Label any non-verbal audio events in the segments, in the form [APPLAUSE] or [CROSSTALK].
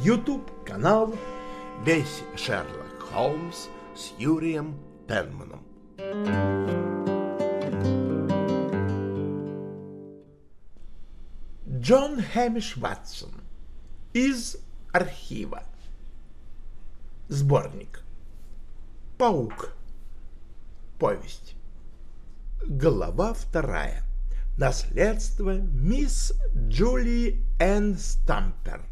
YouTube-канал «Весь Шерлок Холмс» с Юрием Пенманом. Джон Хэмиш Ватсон из архива. Сборник. Паук. Повесть. Глава вторая. Наследство мисс Джулии Энн Стампер.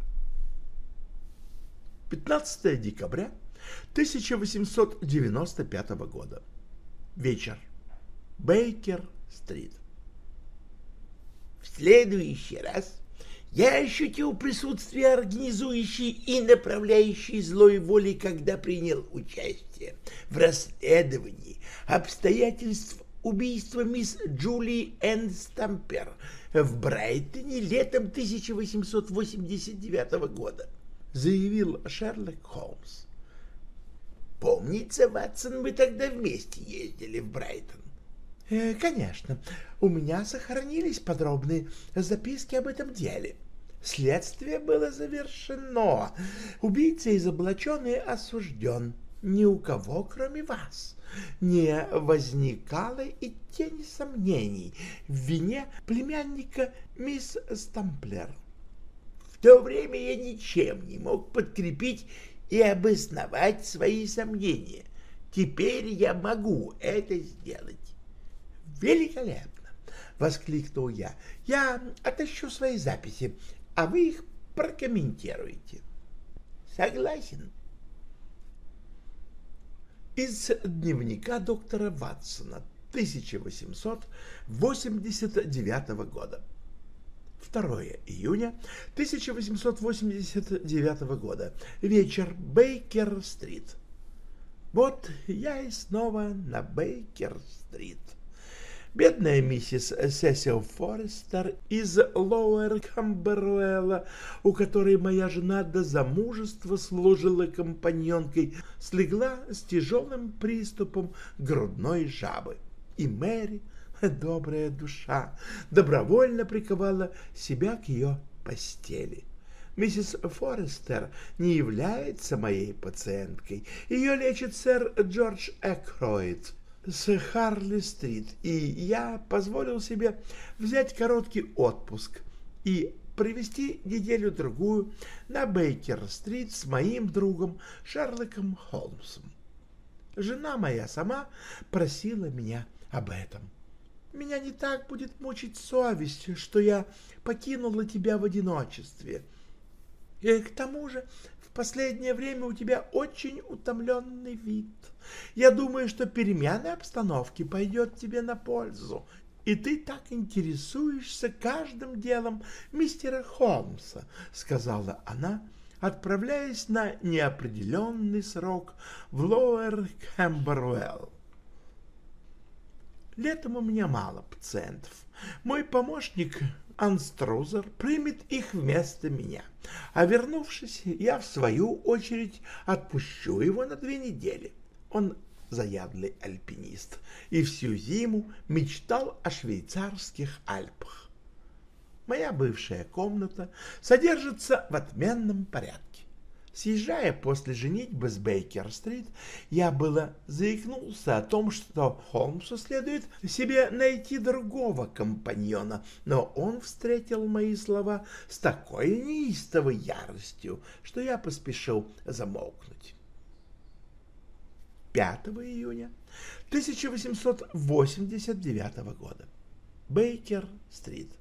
15 декабря 1895 года. Вечер. Бейкер-стрит. В следующий раз я ощутил присутствие организующей и направляющей злой воли, когда принял участие в расследовании обстоятельств убийства мисс Джулии Энн Стампер в Брайтоне летом 1889 года, заявил Шерлок Холмс. Помнится, Ватсон, мы тогда вместе ездили в Брайтон. Э, конечно, у меня сохранились подробные записки об этом деле. Следствие было завершено. Убийца изоблачен и осужден. Ни у кого, кроме вас, не возникало и тени сомнений в вине племянника мисс Стамплер. То время я ничем не мог подкрепить и обосновать свои сомнения. Теперь я могу это сделать. Великолепно! — воскликнул я. — Я отыщу свои записи, а вы их прокомментируете. — Согласен. Из дневника доктора Ватсона 1889 года. 2 июня 1889 года. Вечер. Бейкер-стрит. Вот я и снова на Бейкер-стрит. Бедная миссис Сесил Форестер из Лоуэр Камбервелла, у которой моя жена до замужества служила компаньонкой, слегла с тяжелым приступом грудной жабы. И Мэри, [LAUGHS] добрая душа, добровольно приковала себя к ее постели. Миссис Форестер не является моей пациенткой. Ее лечит сэр Джордж Экроид с Харли-стрит, и я позволил себе взять короткий отпуск и провести неделю-другую на Бейкер-стрит с моим другом Шерлоком Холмсом. Жена моя сама просила меня об этом. Меня не так будет мучить совесть, что я покинула тебя в одиночестве. И к тому же в последнее время у тебя очень утомленный вид. Я думаю, что перемена обстановки пойдет тебе на пользу, и ты так интересуешься каждым делом мистера Холмса, — сказала она, отправляясь на неопределенный срок в Лоуэр Кэмбервелл. Летом у меня мало пациентов. Мой помощник Анструзер примет их вместо меня, а вернувшись, я в свою очередь отпущу его на две недели. Он заядлый альпинист и всю зиму мечтал о швейцарских Альпах. Моя бывшая комната содержится в отменном порядке. Съезжая после женитьбы с Бейкер-стрит, я было заикнулся о том, что Холмсу следует себе найти другого компаньона, но он встретил мои слова с такой неистовой яростью, что я поспешил замолкнуть. 5 июня 1889 года. Бейкер-стрит.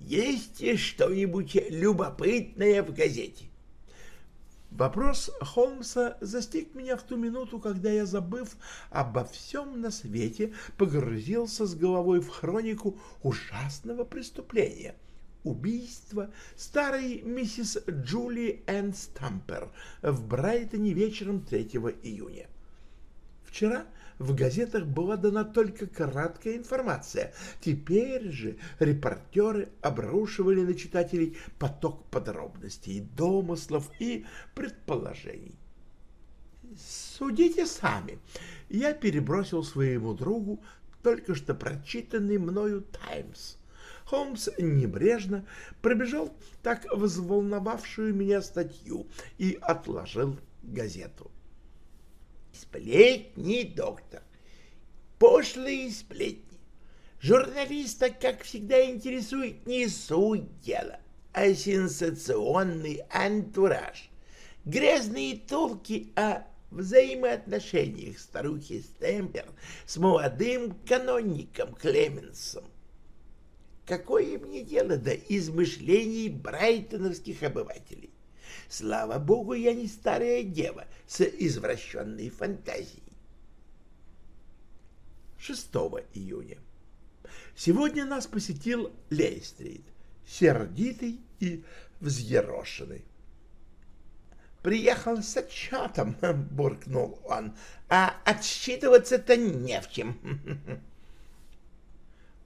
Есть что-нибудь любопытное в газете? Вопрос Холмса застиг меня в ту минуту, когда я, забыв обо всем на свете, погрузился с головой в хронику ужасного преступления — убийство старой миссис Джули Энн Стампер в Брайтоне вечером 3 июня. Вчера в газетах была дана только краткая информация. Теперь же репортеры обрушивали на читателей поток подробностей, домыслов и предположений. Судите сами. Я перебросил своему другу только что прочитанный мною «Таймс». Холмс небрежно пробежал так взволновавшую меня статью и отложил газету. Сплетни, доктор, пошлые сплетни. Журналиста, как всегда, интересует не суть дела, а сенсационный антураж, грязные толки о взаимоотношениях старухи Стемпер с молодым канонником Клеменсом. Какое мне дело до измышлений брайтоновских обывателей? Слава богу, я не старая дева с извращенной фантазией. 6 июня. Сегодня нас посетил Лейстрит, сердитый и взъерошенный. «Приехал с отчетом», [LAUGHS] — буркнул он, — «а отсчитываться-то не в чем». [LAUGHS]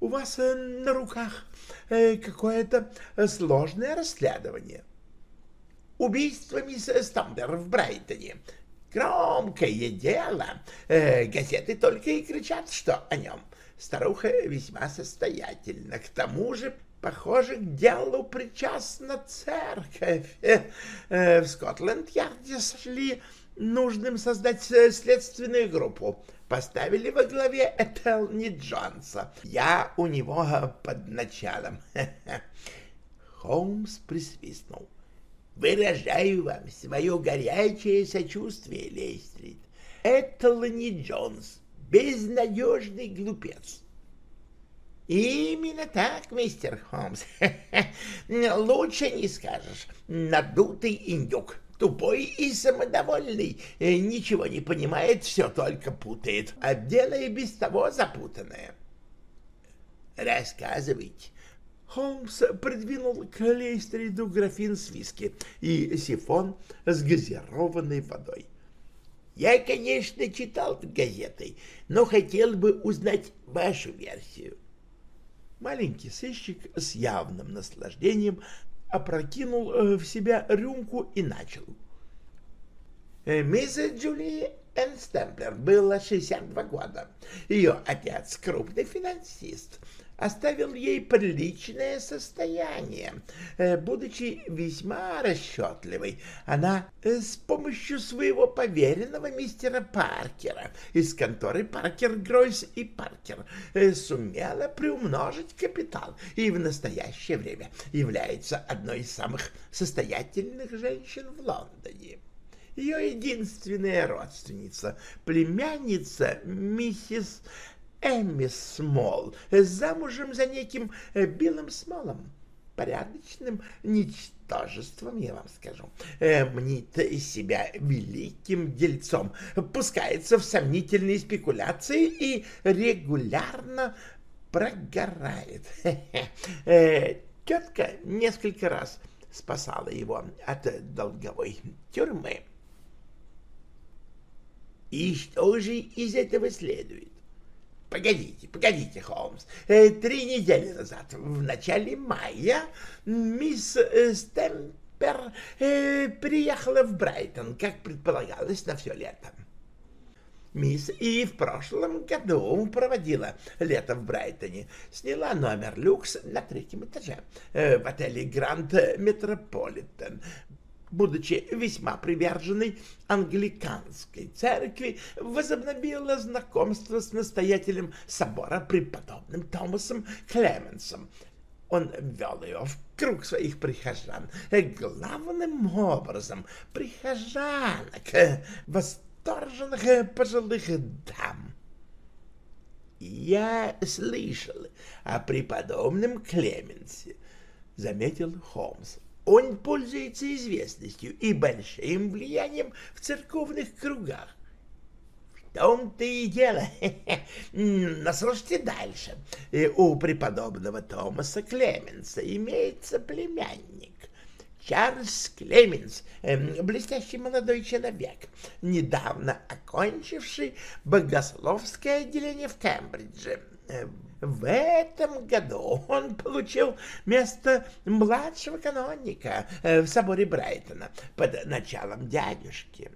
«У вас э, на руках э, какое-то сложное расследование», убийство мисс Стамбер в Брайтоне. Громкое дело. Э, газеты только и кричат, что о нем. Старуха весьма состоятельна. К тому же, похоже, к делу причастна церковь. Э, э, в Скотланд-Ярде сошли нужным создать следственную группу. Поставили во главе Этелни Джонса. Я у него под началом. [LAUGHS] Холмс присвистнул. Выражаю вам свое горячее сочувствие, Лейстрид. Это Лани Джонс, безнадежный глупец. Именно так, мистер Холмс. [LAUGHS] Лучше не скажешь. Надутый индюк, тупой и самодовольный, ничего не понимает, все только путает, а дело и без того запутанное. Рассказывайте, Холмс придвинул к Лейстриду графин с виски и сифон с газированной водой. «Я, конечно, читал газеты, но хотел бы узнать вашу версию». Маленький сыщик с явным наслаждением опрокинул э, в себя рюмку и начал. «Э, «Мисс Джули Энн Стемплер было 62 года. Ее отец — крупный финансист оставил ей приличное состояние. Э, будучи весьма расчетливой, она э, с помощью своего поверенного мистера Паркера из конторы Паркер, Гройс и Паркер э, сумела приумножить капитал и в настоящее время является одной из самых состоятельных женщин в Лондоне ее единственная родственница, племянница миссис Эмми Смол замужем за неким э, Биллом Смолом, порядочным ничтожеством, я вам скажу. Мнит себя великим дельцом, пускается в сомнительные спекуляции и регулярно прогорает. Э, тетка несколько раз спасала его от долговой тюрьмы. И что же из этого следует? Погодите, погодите, Холмс. Э, три недели назад, в начале мая, мисс э, Стемпер э, приехала в Брайтон, как предполагалось, на все лето. Мисс и в прошлом году проводила лето в Брайтоне. Сняла номер люкс на третьем этаже в отеле Гранд Метрополитен будучи весьма приверженной англиканской церкви, возобновила знакомство с настоятелем собора преподобным Томасом Клеменсом. Он ввел ее в круг своих прихожан, главным образом прихожанок, восторженных пожилых дам. «Я слышал о преподобном Клеменсе», — заметил Холмс. Он пользуется известностью и большим влиянием в церковных кругах. В том-то и дело. [LAUGHS] Но слушайте дальше. У преподобного Томаса Клеменса имеется племянник. Чарльз Клеменс, эм, блестящий молодой человек, недавно окончивший богословское отделение в Кембридже. В этом году он получил место младшего каноника э, в соборе Брайтона под началом дядюшки.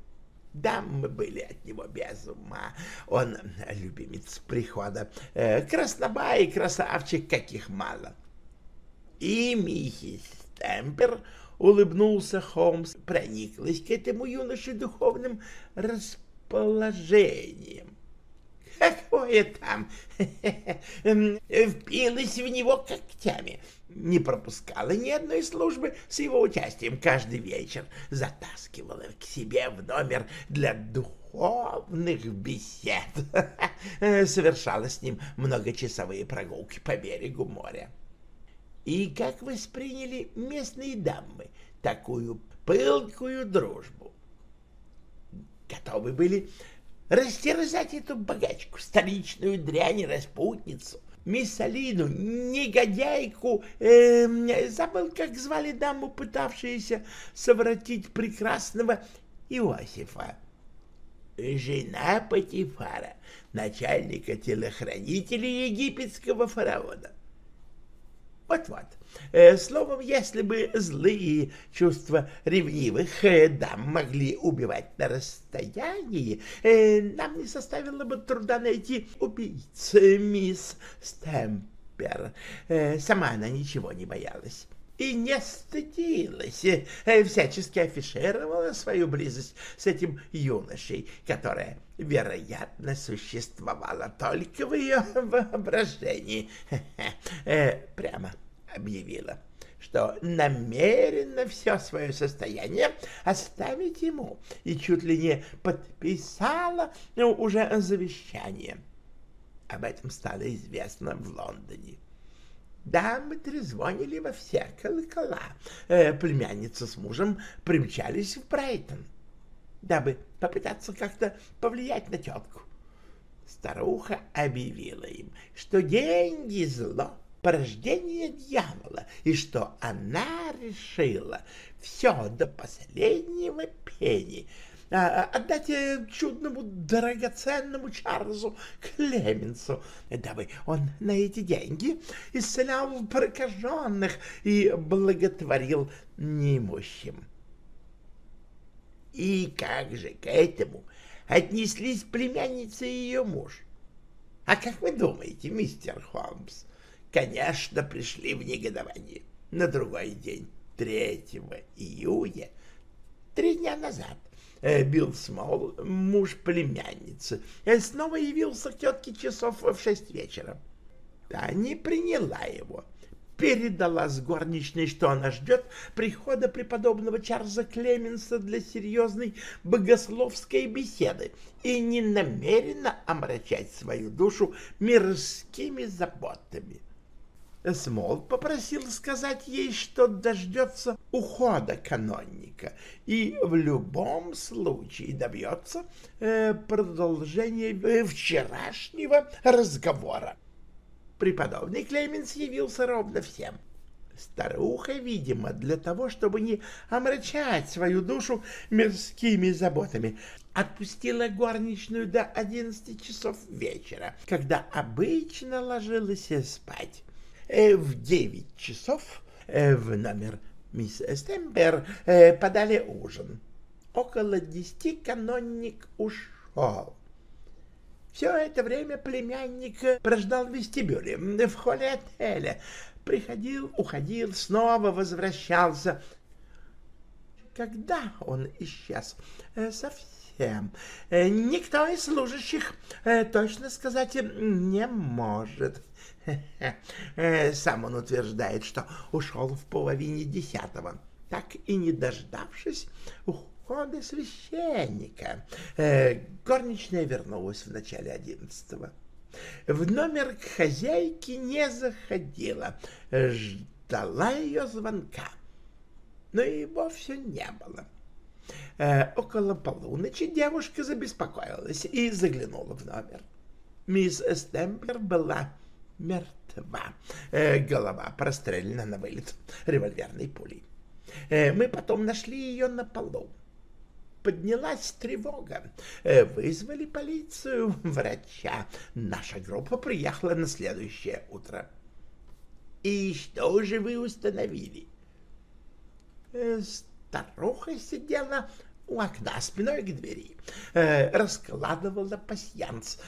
Да, мы были от него без ума. Он любимец прихода. Э, краснобай красавчик, каких мало. И миссис Темпер улыбнулся Холмс, прониклась к этому юноше духовным расположением. Какое там? Впилась в него когтями. Не пропускала ни одной службы с его участием каждый вечер. Затаскивала к себе в номер для духовных бесед. Совершала с ним многочасовые прогулки по берегу моря. И как восприняли местные дамы такую пылкую дружбу? Готовы были растерзать эту богачку, столичную дрянь распутницу, мисс Алину, негодяйку, э, забыл, как звали даму, пытавшуюся совратить прекрасного Иосифа. Жена Патифара, начальника телохранителей египетского фараона. Вот-вот. Э, словом, если бы злые чувства ревнивых э, дам могли убивать на расстоянии, э, нам не составило бы труда найти убийц мисс Стемпер. Сама она ничего не боялась и не стыдилась, всячески афишировала свою близость с этим юношей, которая, вероятно, существовала только в ее воображении. [LAUGHS] Прямо объявила, что намерена все свое состояние оставить ему, и чуть ли не подписала ну, уже завещание. Об этом стало известно в Лондоне. Дамы трезвонили во все колокола. Э, племянница с мужем примчались в Брайтон, дабы попытаться как-то повлиять на тетку. Старуха объявила им, что деньги — зло, порождение дьявола, и что она решила все до последнего пени а, отдать э, чудному драгоценному Чарльзу Клеменсу, дабы он на эти деньги исцелял прокаженных и благотворил неимущим. И как же к этому отнеслись племянница и ее муж? А как вы думаете, мистер Холмс, конечно, пришли в негодование. На другой день, 3 июня, три дня назад, э, Билл Смол, муж племянницы, э, снова явился к тетке часов в шесть вечера. Та не приняла его, передала с горничной, что она ждет прихода преподобного Чарльза Клеменса для серьезной богословской беседы и не намерена омрачать свою душу мирскими заботами. Смол попросил сказать ей, что дождется ухода канонника и в любом случае добьется э, продолжения э, вчерашнего разговора. Преподобный Клеменс явился ровно всем. Старуха, видимо, для того, чтобы не омрачать свою душу мирскими заботами, отпустила горничную до одиннадцати часов вечера, когда обычно ложилась спать. Э, в девять часов э, в номер мисс Стемпер э, подали ужин. Около десяти канонник ушел. Все это время племянник прождал в вестибюле, в холле отеля. Приходил, уходил, снова возвращался. Когда он исчез? Совсем. Никто из служащих точно сказать не может. Э, сам он утверждает, что ушел в половине десятого, так и не дождавшись ухода священника. Э, горничная вернулась в начале одиннадцатого. В номер к хозяйке не заходила, ждала ее звонка, но его все не было. Э, около полуночи девушка забеспокоилась и заглянула в номер. Мисс Стемплер была мертва. Э, голова прострелена на вылет револьверной пулей. Э, мы потом нашли ее на полу. Поднялась тревога. Э, вызвали полицию, [LAUGHS] врача. Наша группа приехала на следующее утро. И что же вы установили? Старуха сидела у окна спиной к двери, раскладывала пасьянс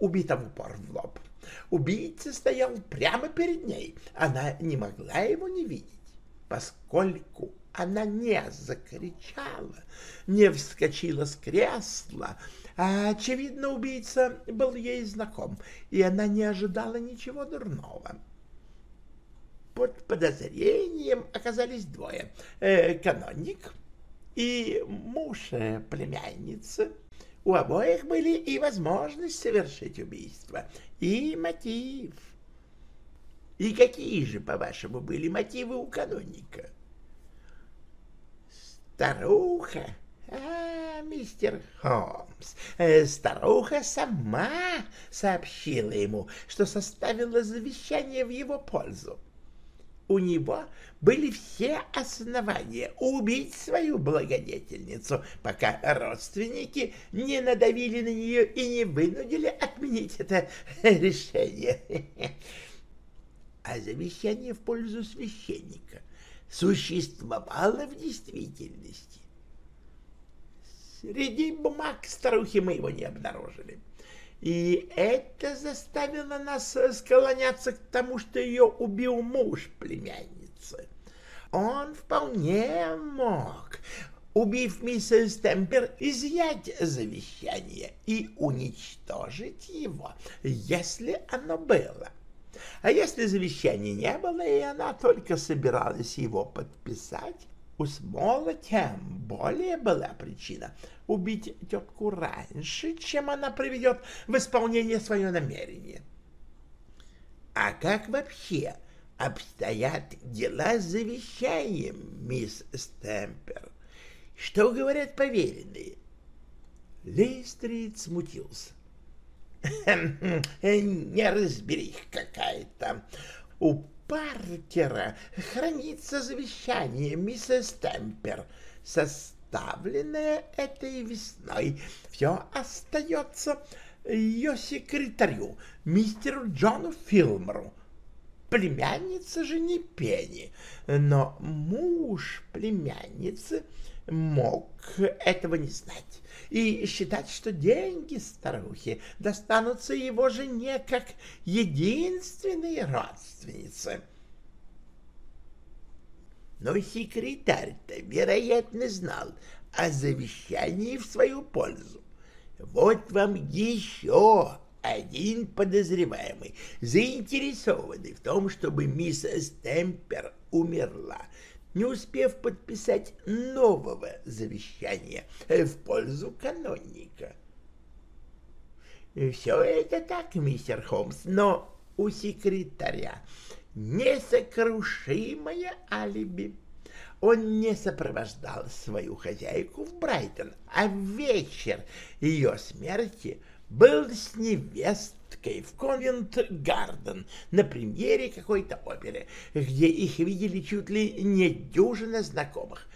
убита в упор в лоб. Убийца стоял прямо перед ней. Она не могла его не видеть, поскольку она не закричала, не вскочила с кресла, а, очевидно, убийца был ей знаком, и она не ожидала ничего дурного. Под подозрением оказались двое э, — каноник и муж э, племянницы. У обоих были и возможность совершить убийство, и мотив. И какие же, по-вашему, были мотивы у каноника? Старуха а, мистер Холмс, э, старуха сама сообщила ему, что составила завещание в его пользу. У него были все основания убить свою благодетельницу, пока родственники не надавили на нее и не вынудили отменить это [LAUGHS] решение. [LAUGHS] А завещание в пользу священника существовало в действительности. Среди бумаг старухи мы его не обнаружили. И это заставило нас склоняться к тому, что ее убил муж племянницы. Он вполне мог, убив миссис Темпер, изъять завещание и уничтожить его, если оно было. А если завещания не было, и она только собиралась его подписать, у Смола тем более была причина убить тетку раньше, чем она приведет в исполнение свое намерение. А как вообще обстоят дела с завещанием, мисс Стемпер? Что говорят поверенные? Лейстрит смутился. [LAUGHS] Неразберих какая-то. У Паркера хранится завещание миссис Темпер, составленное этой весной. Все остается ее секретарю, мистеру Джону Филмору. Племянница же не Пенни, но муж племянницы мог этого не знать и считать, что деньги старухи достанутся его жене как единственной родственнице. Но секретарь-то, вероятно, знал о завещании в свою пользу. Вот вам еще один подозреваемый, заинтересованный в том, чтобы мисс Стемпер умерла, не успев подписать нового завещания в пользу канонника. Все это так, мистер Холмс, но у секретаря несокрушимое алиби. Он не сопровождал свою хозяйку в Брайтон, а в вечер ее смерти был с невестой поездкой в Конвент-Гарден на премьере какой-то оперы, где их видели чуть ли не дюжина знакомых.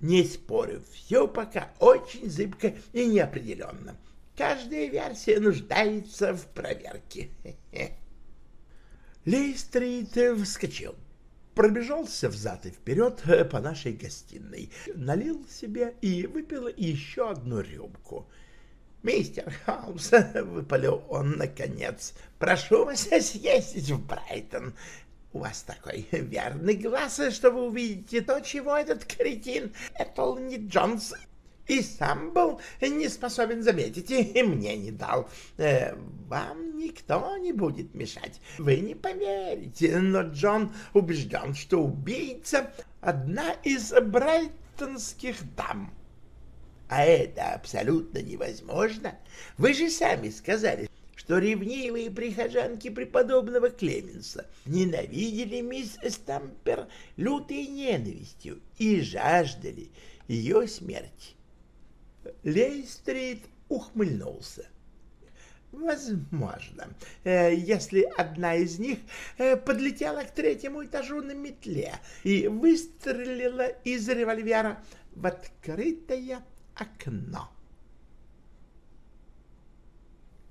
Не спорю, все пока очень зыбко и неопределенно. Каждая версия нуждается в проверке. [LAUGHS] Лейстрит вскочил, пробежался взад и вперед по нашей гостиной, налил себе и выпил еще одну рюмку — «Мистер Холмс», [LAUGHS] — выпалил он наконец, — «прошу вас [LAUGHS] съездить в Брайтон. У вас такой верный глаз, что вы увидите то, чего этот кретин Этолни Джонс и сам был не способен заметить, и мне не дал. Э, вам никто не будет мешать. Вы не поверите, но Джон убежден, что убийца — одна из брайтонских дам». А это абсолютно невозможно. Вы же сами сказали, что ревнивые прихожанки преподобного Клеменса ненавидели мисс Стампер лютой ненавистью и жаждали ее смерти. Лейстрит ухмыльнулся. Возможно, э, если одна из них э, подлетела к третьему этажу на метле и выстрелила из револьвера в открытое окно.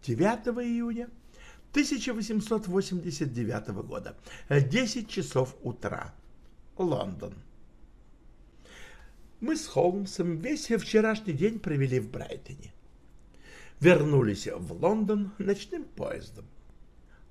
9 июня 1889 года, 10 часов утра, Лондон. Мы с Холмсом весь вчерашний день провели в Брайтоне. вернулись в Лондон ночным поездом.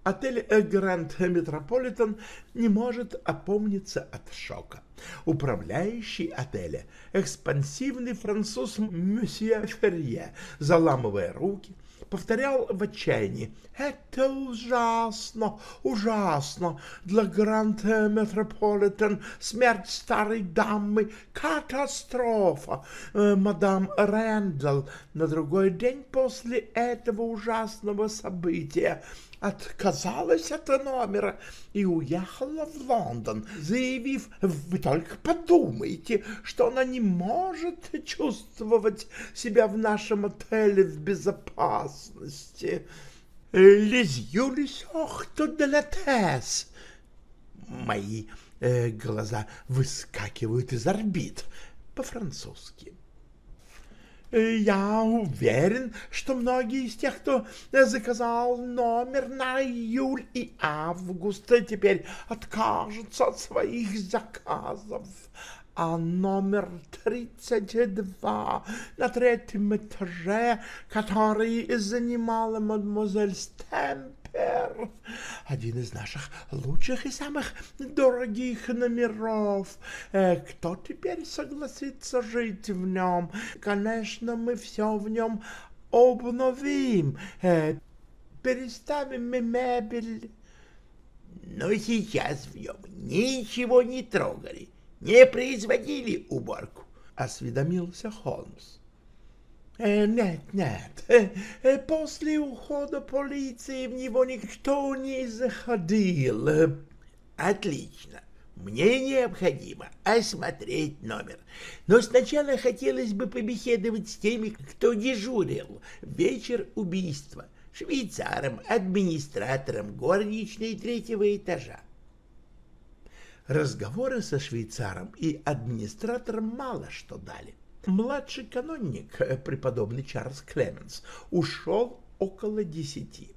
Отель Гранд Метрополитен не может опомниться от шока. Управляющий отеля, экспансивный француз Мюсье Ферье, заламывая руки, повторял в отчаянии «Это ужасно, ужасно! Для Гранд Метрополитен смерть старой дамы — катастрофа! Э, мадам Рэндалл на другой день после этого ужасного события отказалась от номера и уехала в Лондон, заявив, вы только подумайте, что она не может чувствовать себя в нашем отеле в безопасности. Les sortent de la tête. Мои э, глаза выскакивают из орбит по-французски. Я уверен, что многие из тех, кто заказал номер на июль и август, теперь откажутся от своих заказов. А номер 32 на третьем этаже, который занимала мадемуазель Стэмп, Р. Один из наших лучших и самых дорогих номеров. Э, кто теперь согласится жить в нем? Конечно, мы все в нем обновим, э, переставим мебель. Но сейчас в нем ничего не трогали, не производили уборку, — осведомился Холмс. Э, нет, нет, э, э, после ухода полиции в него никто не заходил. Отлично. Мне необходимо осмотреть номер. Но сначала хотелось бы побеседовать с теми, кто дежурил вечер убийства, швейцаром, администратором горничной третьего этажа. Разговоры со швейцаром и администратором мало что дали. Младший канонник, э, преподобный Чарльз Клеменс, ушел около десяти,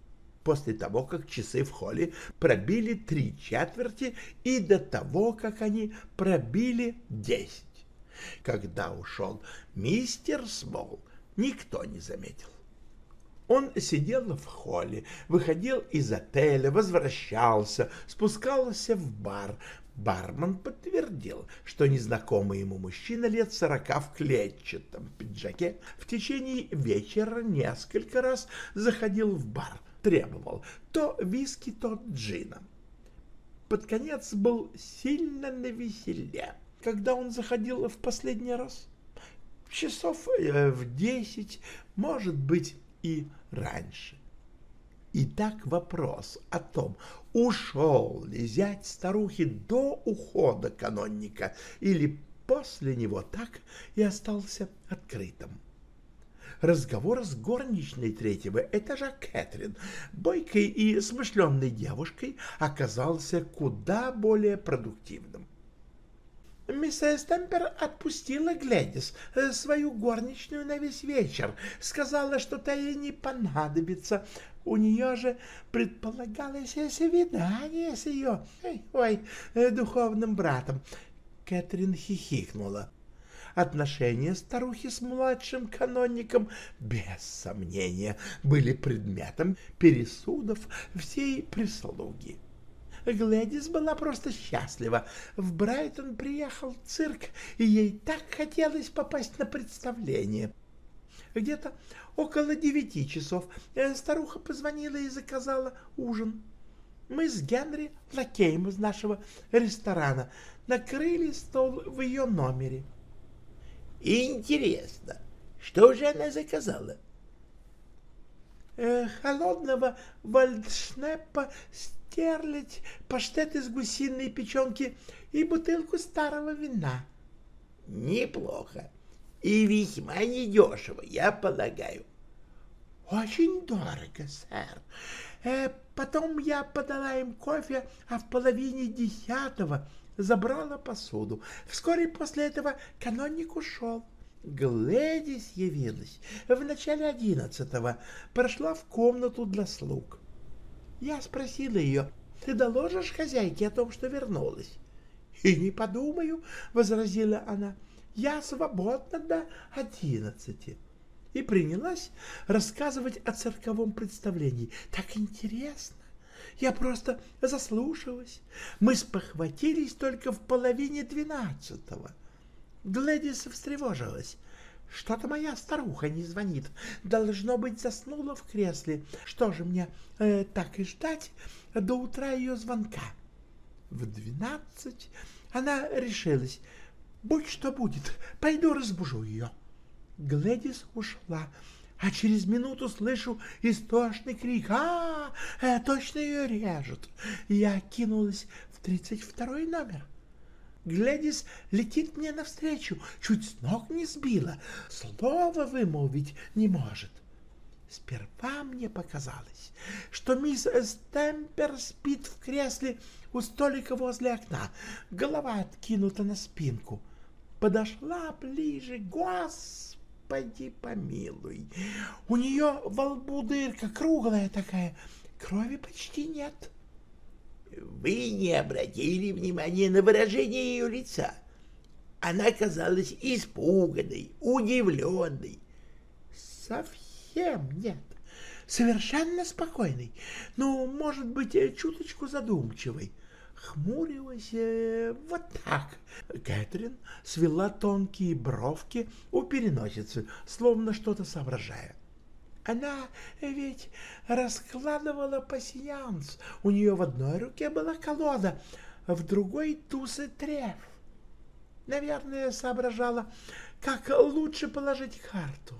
после того, как часы в холле пробили три четверти и до того, как они пробили десять. Когда ушел мистер Смол, никто не заметил. Он сидел в холле, выходил из отеля, возвращался, спускался в бар, Бармен подтвердил, что незнакомый ему мужчина лет сорока в клетчатом пиджаке в течение вечера несколько раз заходил в бар, требовал то виски, то джина. Под конец был сильно навеселе. Когда он заходил в последний раз? Часов э, в десять, может быть, и раньше. Итак, вопрос о том, ушел ли зять старухи до ухода канонника или после него, так и остался открытым. Разговор с горничной третьего этажа Кэтрин, бойкой и смышленной девушкой, оказался куда более продуктивным. Мисс Стемпер отпустила Гледис, э, свою горничную, на весь вечер. Сказала, что та ей не понадобится. У нее же предполагалось свидание с ее, ой, ой, э, духовным братом. Кэтрин хихикнула. Отношения старухи с младшим канонником, без сомнения, были предметом пересудов всей прислуги. Глэдис была просто счастлива. В Брайтон приехал цирк, и ей так хотелось попасть на представление. Где-то около девяти часов э, старуха позвонила и заказала ужин. Мы с Генри, лакеем из нашего ресторана, накрыли стол в ее номере. Интересно, что же она заказала? Э, холодного вальдшнепа стерлядь, паштет из гусиной печенки и бутылку старого вина. Неплохо. И весьма недешево, я полагаю. Очень дорого, сэр. Э, потом я подала им кофе, а в половине десятого забрала посуду. Вскоре после этого канонник ушел. Глэдис явилась в начале одиннадцатого, прошла в комнату для слуг. Я спросила ее, ты доложишь хозяйке о том, что вернулась? — И не подумаю, — возразила она, — я свободна до одиннадцати. и принялась рассказывать о цирковом представлении. Так интересно! Я просто заслушалась. Мы спохватились только в половине двенадцатого. Глэдис встревожилась. Что-то моя старуха не звонит. Должно быть, заснула в кресле. Что же мне, э, так и ждать до утра ее звонка? В двенадцать она решилась. Будь что будет, пойду разбужу ее. Глэдис ушла, а через минуту слышу истошный крик. А, -а, -а точно ее режут. Я кинулась в тридцать второй номер. Глядис летит мне навстречу, чуть с ног не сбила, слова вымолвить не может. Сперва мне показалось, что мисс Стемпер спит в кресле у столика возле окна, голова откинута на спинку. Подошла ближе, господи помилуй. У нее во лбу дырка круглая такая, крови почти нет. — вы не обратили внимания на выражение ее лица. Она казалась испуганной, удивленной. Совсем нет. Совершенно спокойной, но, может быть, чуточку задумчивой. Хмурилась э, вот так. Кэтрин свела тонкие бровки у переносицы, словно что-то соображая. Она ведь раскладывала пасьянс. У нее в одной руке была колода, в другой туз треф. Наверное, соображала, как лучше положить карту.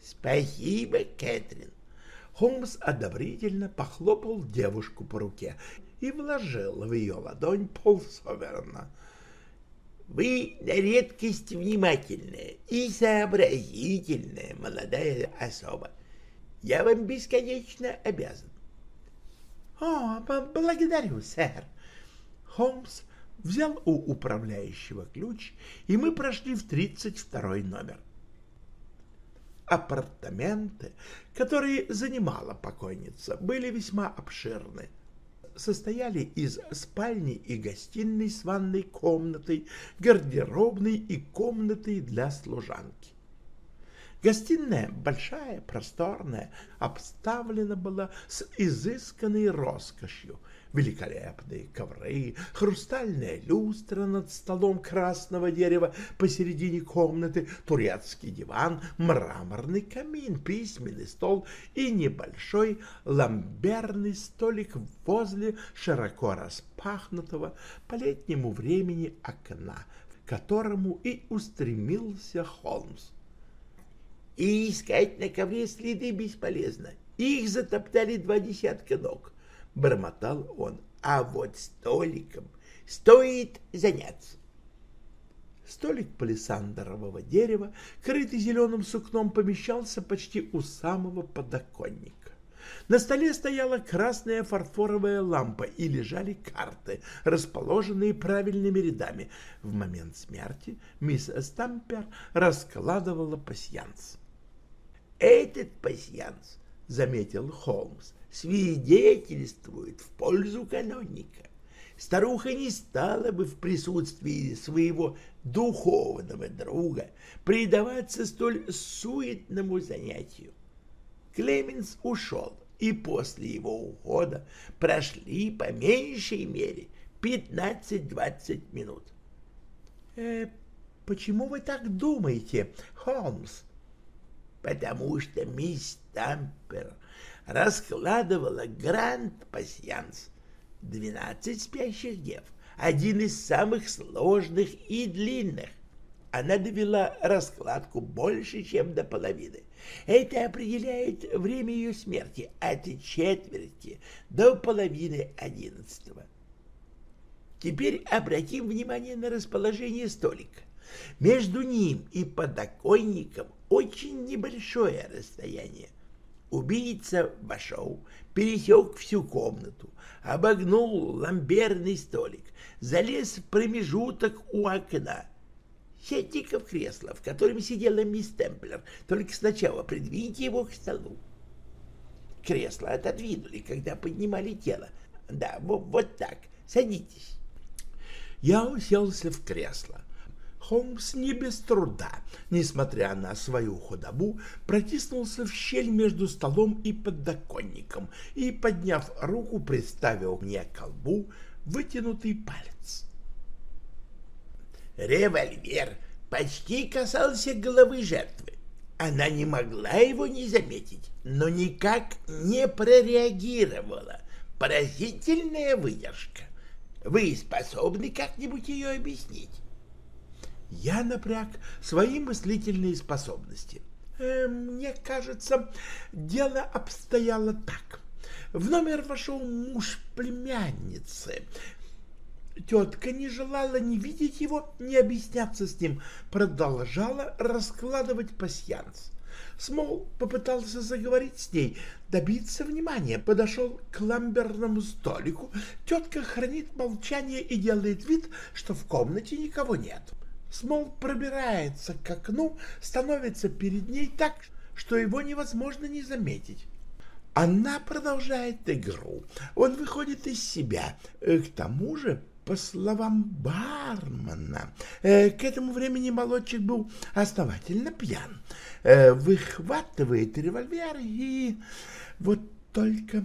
«Спасибо, Кэтрин!» Холмс одобрительно похлопал девушку по руке и вложил в ее ладонь полсоверна. Вы на редкость внимательная и сообразительная молодая особа. Я вам бесконечно обязан. — О, благодарю, сэр. Холмс взял у управляющего ключ, и мы прошли в тридцать второй номер. Апартаменты, которые занимала покойница, были весьма обширны состояли из спальни и гостиной с ванной комнатой, гардеробной и комнатой для служанки. Гостиная большая, просторная, обставлена была с изысканной роскошью — великолепные ковры, хрустальная люстра над столом красного дерева посередине комнаты, турецкий диван, мраморный камин, письменный стол и небольшой ламберный столик возле широко распахнутого по летнему времени окна, к которому и устремился Холмс. И искать на ковре следы бесполезно. Их затоптали два десятка ног. — бормотал он. «А вот столиком стоит заняться». Столик палисандрового дерева, крытый зеленым сукном, помещался почти у самого подоконника. На столе стояла красная фарфоровая лампа и лежали карты, расположенные правильными рядами. В момент смерти мисс Стампер раскладывала пасьянс. «Этот пасьянс», — заметил Холмс, свидетельствует в пользу каноника. Старуха не стала бы в присутствии своего духовного друга предаваться столь суетному занятию. Клеменс ушел, и после его ухода прошли по меньшей мере 15-20 минут. «Э, «Почему вы так думаете, Холмс?» «Потому что мисс Тампер раскладывала гранд-пасьянс. Двенадцать спящих дев, один из самых сложных и длинных. Она довела раскладку больше, чем до половины. Это определяет время ее смерти от четверти до половины одиннадцатого. Теперь обратим внимание на расположение столика. Между ним и подоконником очень небольшое расстояние — Убийца вошел, пересек всю комнату, обогнул ламберный столик, залез в промежуток у окна. Сядьте-ка в кресло, в котором сидела мисс Темплер, только сначала придвиньте его к столу. Кресло отодвинули, когда поднимали тело. Да, вот, вот так. Садитесь. Я уселся в кресло. Холмс не без труда, несмотря на свою худобу, протиснулся в щель между столом и подоконником и, подняв руку, приставил мне колбу вытянутый палец. Револьвер почти касался головы жертвы. Она не могла его не заметить, но никак не прореагировала. Поразительная выдержка. Вы способны как-нибудь ее объяснить? Я напряг свои мыслительные способности. Э, мне кажется, дело обстояло так. В номер вошел муж племянницы. Тетка не желала ни видеть его, ни объясняться с ним, продолжала раскладывать пасьянс. Смол попытался заговорить с ней, добиться внимания, подошел к ламберному столику. Тетка хранит молчание и делает вид, что в комнате никого нет. Смол пробирается к окну, становится перед ней так, что его невозможно не заметить. Она продолжает игру. Он выходит из себя. Э, к тому же, по словам бармена, э, к этому времени молодчик был основательно пьян. Э, выхватывает револьвер и... Вот только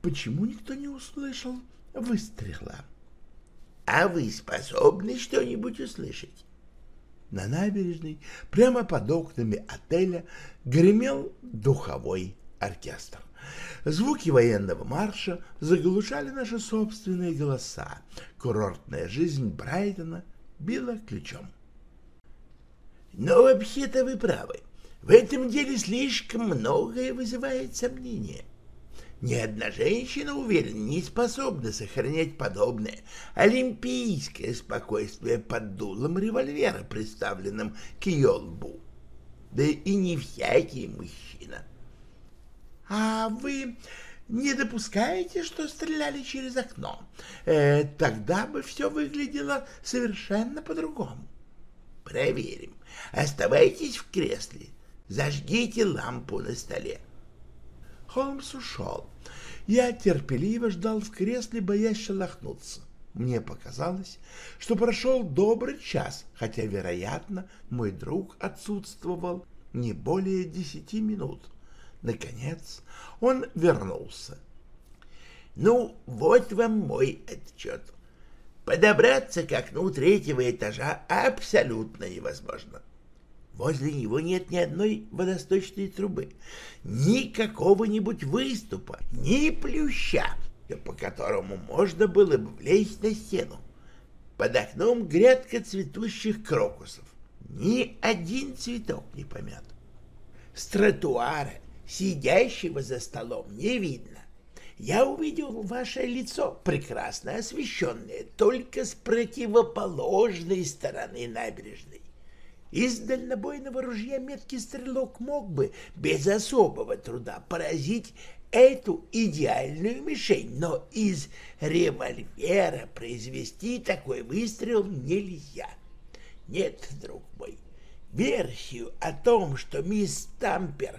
почему никто не услышал выстрела? — А вы способны что-нибудь услышать? На набережной, прямо под окнами отеля, гремел духовой оркестр. Звуки военного марша заглушали наши собственные голоса. Курортная жизнь Брайтона била ключом. Но вообще-то вы правы. В этом деле слишком многое вызывает сомнения. Ни одна женщина, уверен, не способна сохранять подобное олимпийское спокойствие под дулом револьвера, представленным к ее лбу. Да и не всякий мужчина. — А вы не допускаете, что стреляли через окно? Э, тогда бы все выглядело совершенно по-другому. — Проверим. Оставайтесь в кресле. Зажгите лампу на столе. Холмс ушел. Я терпеливо ждал в кресле, боясь шелохнуться. Мне показалось, что прошел добрый час, хотя, вероятно, мой друг отсутствовал не более десяти минут. Наконец он вернулся. «Ну, вот вам мой отчет. Подобраться к окну третьего этажа абсолютно невозможно. Возле него нет ни одной водосточной трубы, ни какого-нибудь выступа, ни плюща, по которому можно было бы влезть на стену. Под окном грядка цветущих крокусов. Ни один цветок не помят. С тротуара, сидящего за столом, не видно. Я увидел ваше лицо, прекрасно освещенное, только с противоположной стороны набережной. Из дальнобойного ружья меткий стрелок мог бы без особого труда поразить эту идеальную мишень, но из револьвера произвести такой выстрел нельзя. Нет, друг мой, версию о том, что мисс Тампер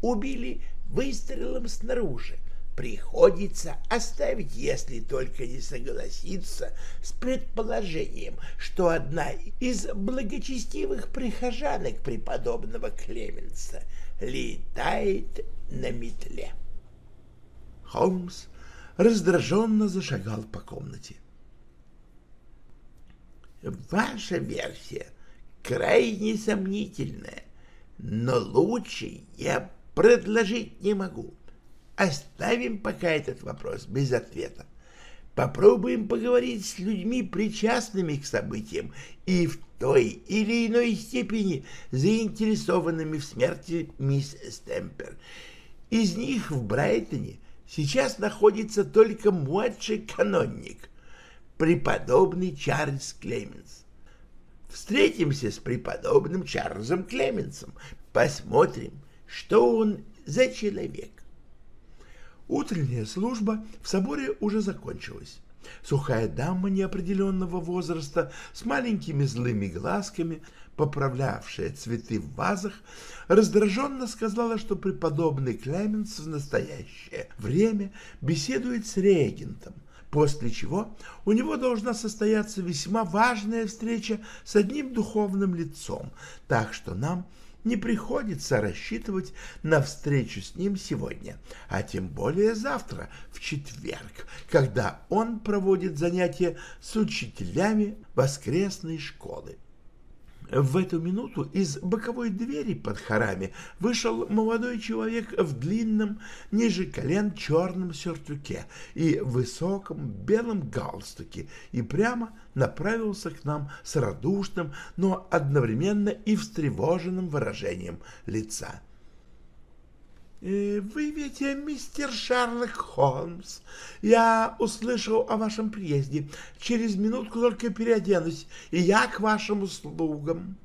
убили выстрелом снаружи, приходится оставить, если только не согласиться с предположением, что одна из благочестивых прихожанок преподобного Клеменса летает на метле. Холмс раздраженно зашагал по комнате. Ваша версия крайне сомнительная, но лучше я предложить не могу. Оставим пока этот вопрос без ответа. Попробуем поговорить с людьми, причастными к событиям и в той или иной степени заинтересованными в смерти мисс Стемпер. Из них в Брайтоне сейчас находится только младший канонник, преподобный Чарльз Клеменс. Встретимся с преподобным Чарльзом Клеменсом, посмотрим, что он за человек. Утренняя служба в соборе уже закончилась. Сухая дама неопределенного возраста с маленькими злыми глазками, поправлявшая цветы в вазах, раздраженно сказала, что преподобный Клеменс в настоящее время беседует с регентом, после чего у него должна состояться весьма важная встреча с одним духовным лицом, так что нам не приходится рассчитывать на встречу с ним сегодня, а тем более завтра, в четверг, когда он проводит занятия с учителями воскресной школы. В эту минуту из боковой двери под хорами вышел молодой человек в длинном, ниже колен черном сюртуке и высоком белом галстуке и прямо направился к нам с радушным, но одновременно и встревоженным выражением лица. «Вы ведь мистер Шерлок Холмс. Я услышал о вашем приезде. Через минутку только переоденусь, и я к вашим услугам».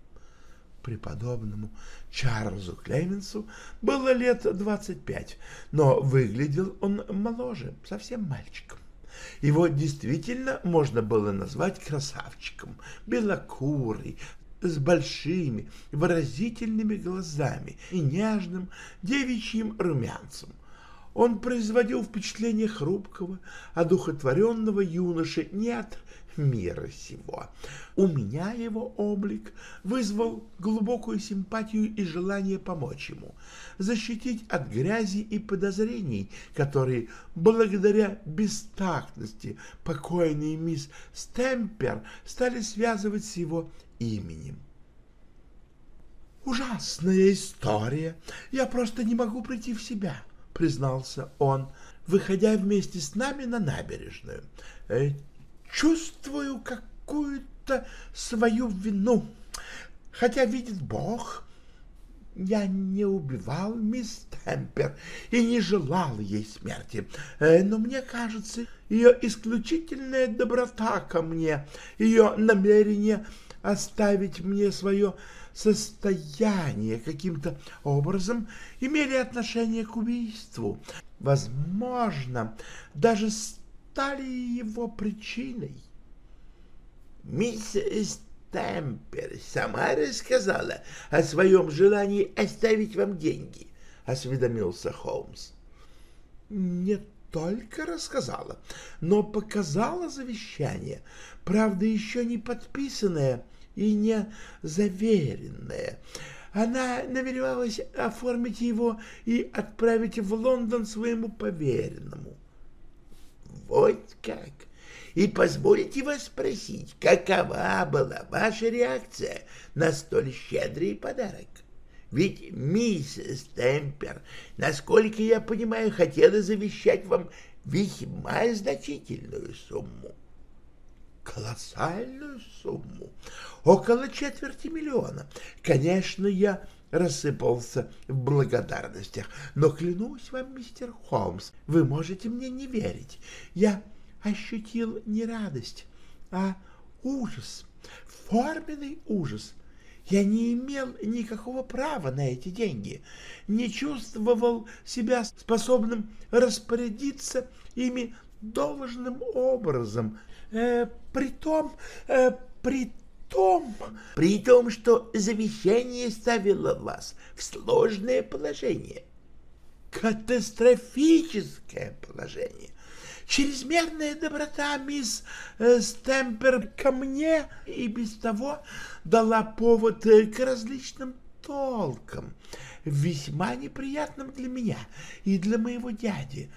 Преподобному Чарльзу Клеменсу было лет двадцать пять, но выглядел он моложе, совсем мальчиком. Его действительно можно было назвать красавчиком, белокурый, с большими выразительными глазами и нежным девичьим румянцем. Он производил впечатление хрупкого, одухотворенного юноши не от мира сего. У меня его облик вызвал глубокую симпатию и желание помочь ему, защитить от грязи и подозрений, которые, благодаря бестактности покойной мисс Стемпер, стали связывать с его именем. «Ужасная история. Я просто не могу прийти в себя», — признался он, выходя вместе с нами на набережную. «Э, «Чувствую какую-то свою вину, хотя, видит Бог, я не убивал мисс Темпер и не желал ей смерти, э, но мне кажется, ее исключительная доброта ко мне, ее намерение оставить мне свое состояние каким-то образом имели отношение к убийству. Возможно, даже стали его причиной. Мисс Стэмпер сама рассказала о своем желании оставить вам деньги, — осведомился Холмс. — Не только рассказала, но показала завещание, правда, еще не подписанное и не заверенное. Она намеревалась оформить его и отправить в Лондон своему поверенному. Вот как! И позволите вас спросить, какова была ваша реакция на столь щедрый подарок? Ведь мисс Стемпер, насколько я понимаю, хотела завещать вам весьма значительную сумму колоссальную сумму, около четверти миллиона. Конечно, я рассыпался в благодарностях, но клянусь вам, мистер Холмс, вы можете мне не верить. Я ощутил не радость, а ужас, форменный ужас. Я не имел никакого права на эти деньги, не чувствовал себя способным распорядиться ими должным образом, Э, при э, при том... При том, что завещание ставило вас в сложное положение. Катастрофическое положение. Чрезмерная доброта мисс э, Стемпер ко мне и без того дала повод э, к различным толкам, весьма неприятным для меня и для моего дяди.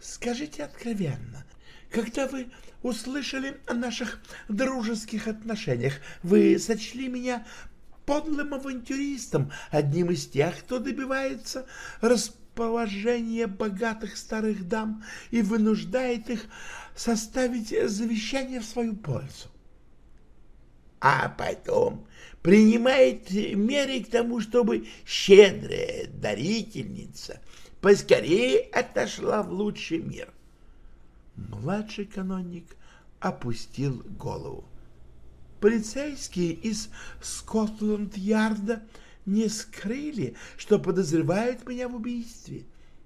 Скажите откровенно, когда вы услышали о наших дружеских отношениях, вы сочли меня подлым авантюристом, одним из тех, кто добивается расположения богатых старых дам и вынуждает их составить завещание в свою пользу. А потом принимает меры к тому, чтобы щедрая дарительница поскорее отошла в лучший мир. Младший каноник опустил голову. Полицейские из Скотланд-Ярда не скрыли, что подозревают меня в убийстве.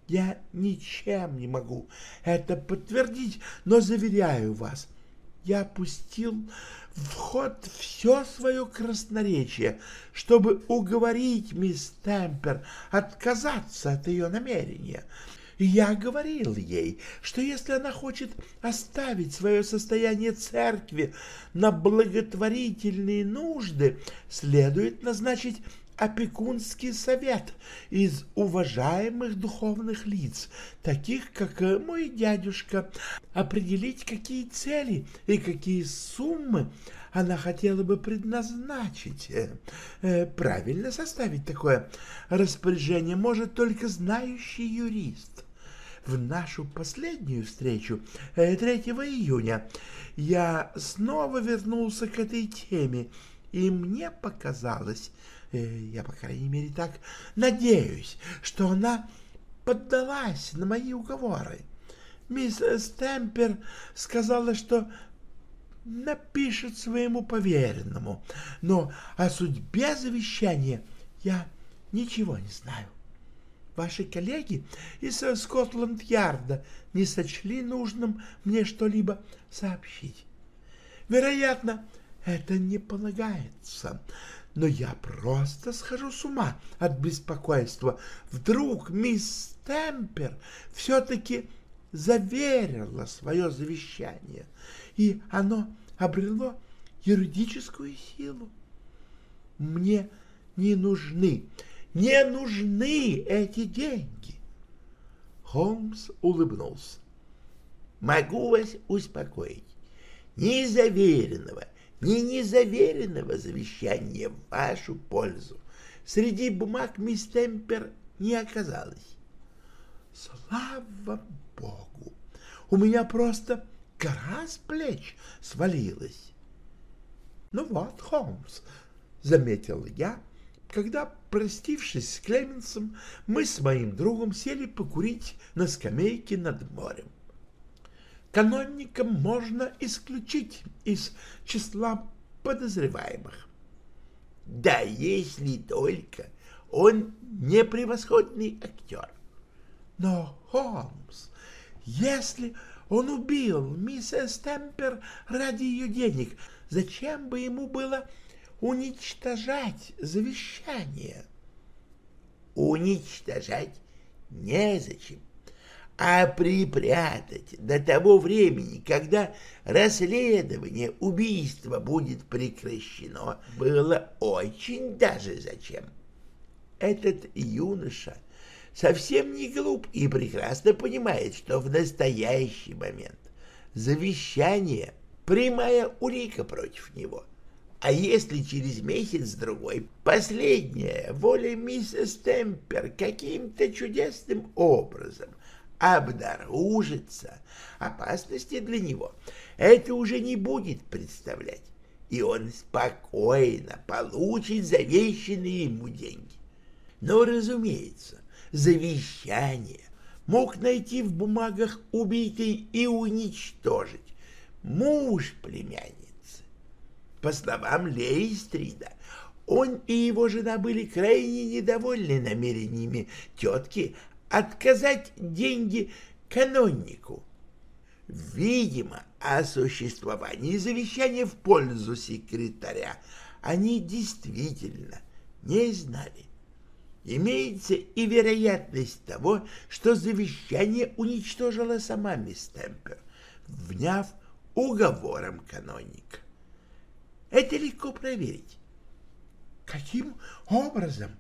Я ничем не могу это подтвердить, но заверяю вас, я пустил в ход все свое красноречие, чтобы уговорить мисс Темпер отказаться от ее намерения. Я говорил ей, что если она хочет оставить свое состояние церкви на благотворительные нужды, следует назначить опекунский совет из уважаемых духовных лиц, таких как мой дядюшка, определить, какие цели и какие суммы она хотела бы предназначить. Э, правильно составить такое распоряжение может только знающий юрист в нашу последнюю встречу 3 э, июня я снова вернулся к этой теме, и мне показалось, э, я, по крайней мере, так надеюсь, что она поддалась на мои уговоры. Мисс Стемпер сказала, что напишет своему поверенному, но о судьбе завещания я ничего не знаю. Ваши коллеги из Скотланд-Ярда не сочли нужным мне что-либо сообщить. Вероятно, это не полагается, но я просто схожу с ума от беспокойства. Вдруг мисс Темпер все-таки заверила свое завещание, и оно обрело юридическую силу. Мне не нужны не нужны эти деньги. Холмс улыбнулся. Могу вас успокоить. Ни заверенного, ни незаверенного завещания в вашу пользу среди бумаг мисс Темпер не оказалось. Слава Богу! У меня просто гора с плеч свалилась. Ну вот, Холмс, — заметил я, когда, простившись с Клеменсом, мы с моим другом сели покурить на скамейке над морем. Канонника можно исключить из числа подозреваемых. Да, если только он не превосходный актер. Но, Холмс, если он убил миссис Темпер ради ее денег, зачем бы ему было уничтожать завещание. Уничтожать незачем, а припрятать до того времени, когда расследование убийства будет прекращено, было очень даже зачем. Этот юноша совсем не глуп и прекрасно понимает, что в настоящий момент завещание — прямая улика против него — а если через месяц-другой последняя воля миссис Темпер каким-то чудесным образом обнаружится, опасности для него это уже не будет представлять, и он спокойно получит завещанные ему деньги. Но, разумеется, завещание мог найти в бумагах убитый и уничтожить муж племянника по словам Лейстрида, он и его жена были крайне недовольны намерениями тетки отказать деньги каноннику. Видимо, о существовании завещания в пользу секретаря они действительно не знали. Имеется и вероятность того, что завещание уничтожила сама мисс Темпер, вняв уговором канонника. Это легко проверить. Каким образом?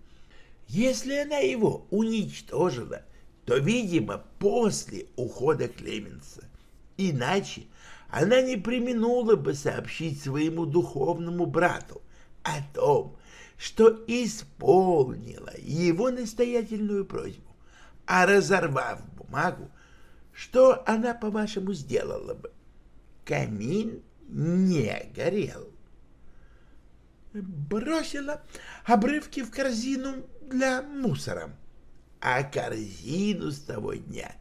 Если она его уничтожила, то, видимо, после ухода Клеменса. Иначе она не применула бы сообщить своему духовному брату о том, что исполнила его настоятельную просьбу, а разорвав бумагу, что она, по-вашему, сделала бы? Камин не горел бросила обрывки в корзину для мусора. А корзину с того дня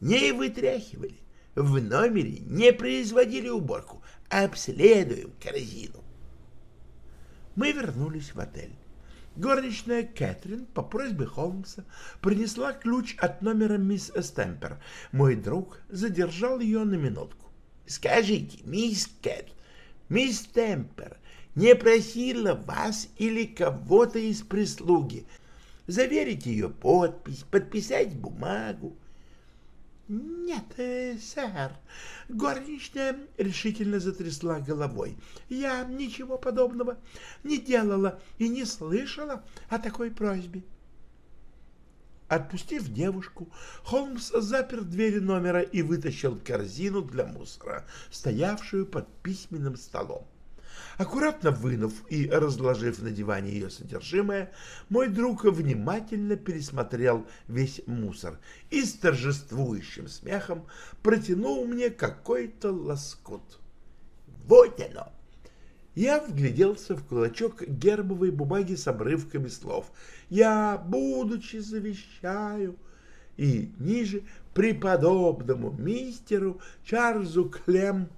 не вытряхивали, в номере не производили уборку, обследуем корзину. Мы вернулись в отель. Горничная Кэтрин по просьбе Холмса принесла ключ от номера мисс Стемпер. Мой друг задержал ее на минутку. — Скажите, мисс Кэт, мисс Стемпер не просила вас или кого-то из прислуги заверить ее подпись, подписать бумагу. Нет, э, сэр. Горничная решительно затрясла головой. Я ничего подобного не делала и не слышала о такой просьбе. Отпустив девушку, Холмс запер двери номера и вытащил корзину для мусора, стоявшую под письменным столом. Аккуратно вынув и разложив на диване ее содержимое, мой друг внимательно пересмотрел весь мусор и с торжествующим смехом протянул мне какой-то лоскут. Вот оно! Я вгляделся в кулачок гербовой бумаги с обрывками слов. «Я, будучи, завещаю» и ниже преподобному мистеру Чарльзу Клем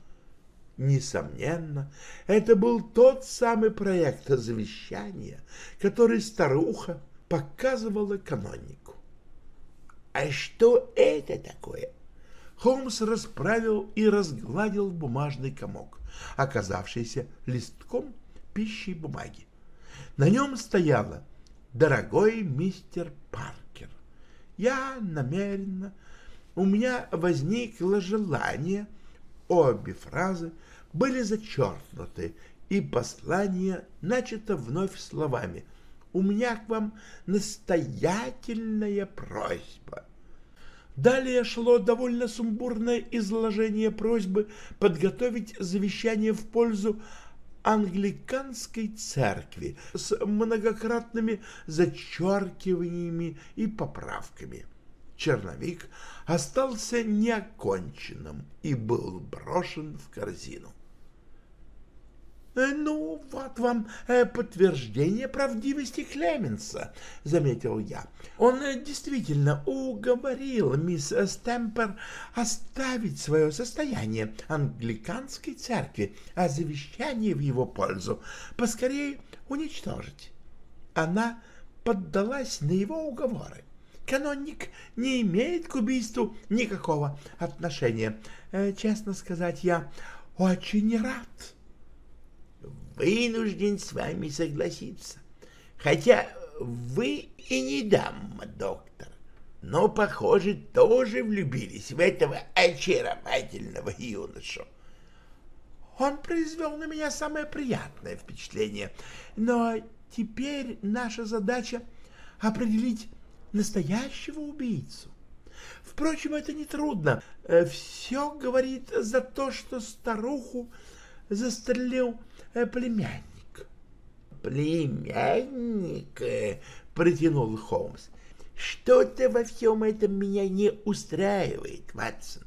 Несомненно, это был тот самый проект завещания, который старуха показывала канонику. «А что это такое?» Холмс расправил и разгладил бумажный комок, оказавшийся листком пищей бумаги. На нем стояло «Дорогой мистер Паркер, я намеренно, у меня возникло желание...» Обе фразы были зачеркнуты, и послание начато вновь словами «У меня к вам настоятельная просьба». Далее шло довольно сумбурное изложение просьбы подготовить завещание в пользу англиканской церкви с многократными зачеркиваниями и поправками черновик остался неоконченным и был брошен в корзину. «Э, «Ну, вот вам э, подтверждение правдивости Клеменса», — заметил я. «Он э, действительно уговорил мисс Стемпер оставить свое состояние англиканской церкви, а завещание в его пользу поскорее уничтожить. Она поддалась на его уговоры канонник не имеет к убийству никакого отношения. Честно сказать, я очень рад. Вынужден с вами согласиться. Хотя вы и не дама, доктор, но, похоже, тоже влюбились в этого очаровательного юношу. Он произвел на меня самое приятное впечатление, но теперь наша задача — определить настоящего убийцу. Впрочем, это нетрудно. Э, Все говорит за то, что старуху застрелил племянник. «Племянник?» э, — протянул Холмс. «Что-то во всем этом меня не устраивает, Ватсон.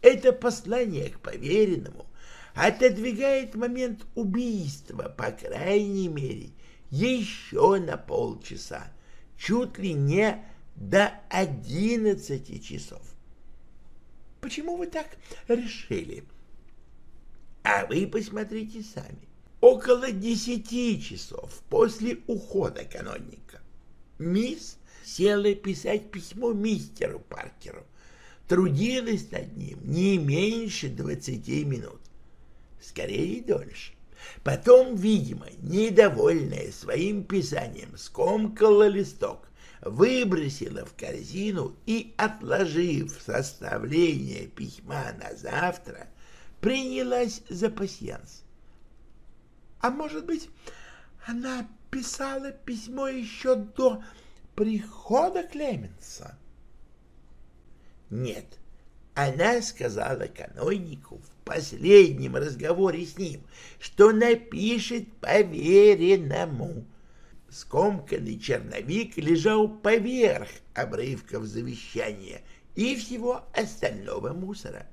Это послание к поверенному отодвигает момент убийства, по крайней мере, еще на полчаса чуть ли не до одиннадцати часов. Почему вы так решили? А вы посмотрите сами. Около десяти часов после ухода каноника мисс села писать письмо мистеру Паркеру. Трудилась над ним не меньше двадцати минут. Скорее дольше. Потом, видимо, недовольная своим писанием, скомкала листок, выбросила в корзину и, отложив составление письма на завтра, принялась за пасьянс. А может быть, она писала письмо еще до прихода Клеменса? Нет, она сказала канонику в последнем разговоре с ним, что напишет поверенному. Скомканный черновик лежал поверх обрывков завещания и всего остального мусора.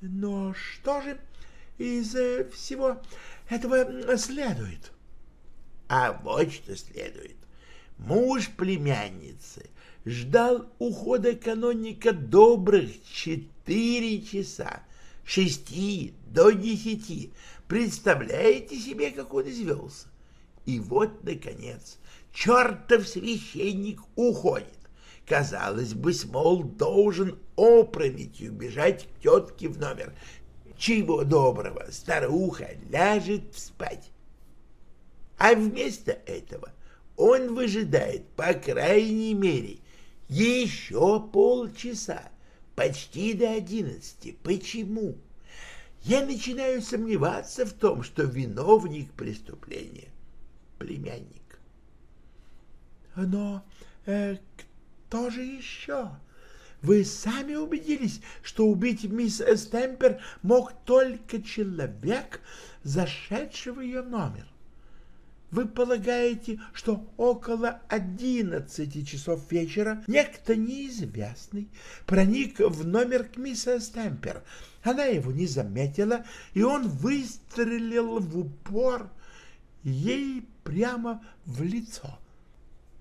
Но что же из э, всего этого следует? А вот что следует. Муж племянницы ждал ухода каноника добрых четыре часа, шести до десяти. Представляете себе, как он извелся? И вот, наконец, чертов священник уходит. Казалось бы, Смол должен опрометью бежать к тетке в номер. Чего доброго, старуха ляжет спать. А вместо этого он выжидает, по крайней мере, Еще полчаса, почти до одиннадцати. Почему? Я начинаю сомневаться в том, что виновник преступления — племянник. Но э, кто же еще? Вы сами убедились, что убить мисс Стемпер мог только человек, зашедший в ее номер. Вы полагаете, что около одиннадцати часов вечера некто неизвестный проник в номер к мисс Стемпер. Она его не заметила, и он выстрелил в упор ей прямо в лицо.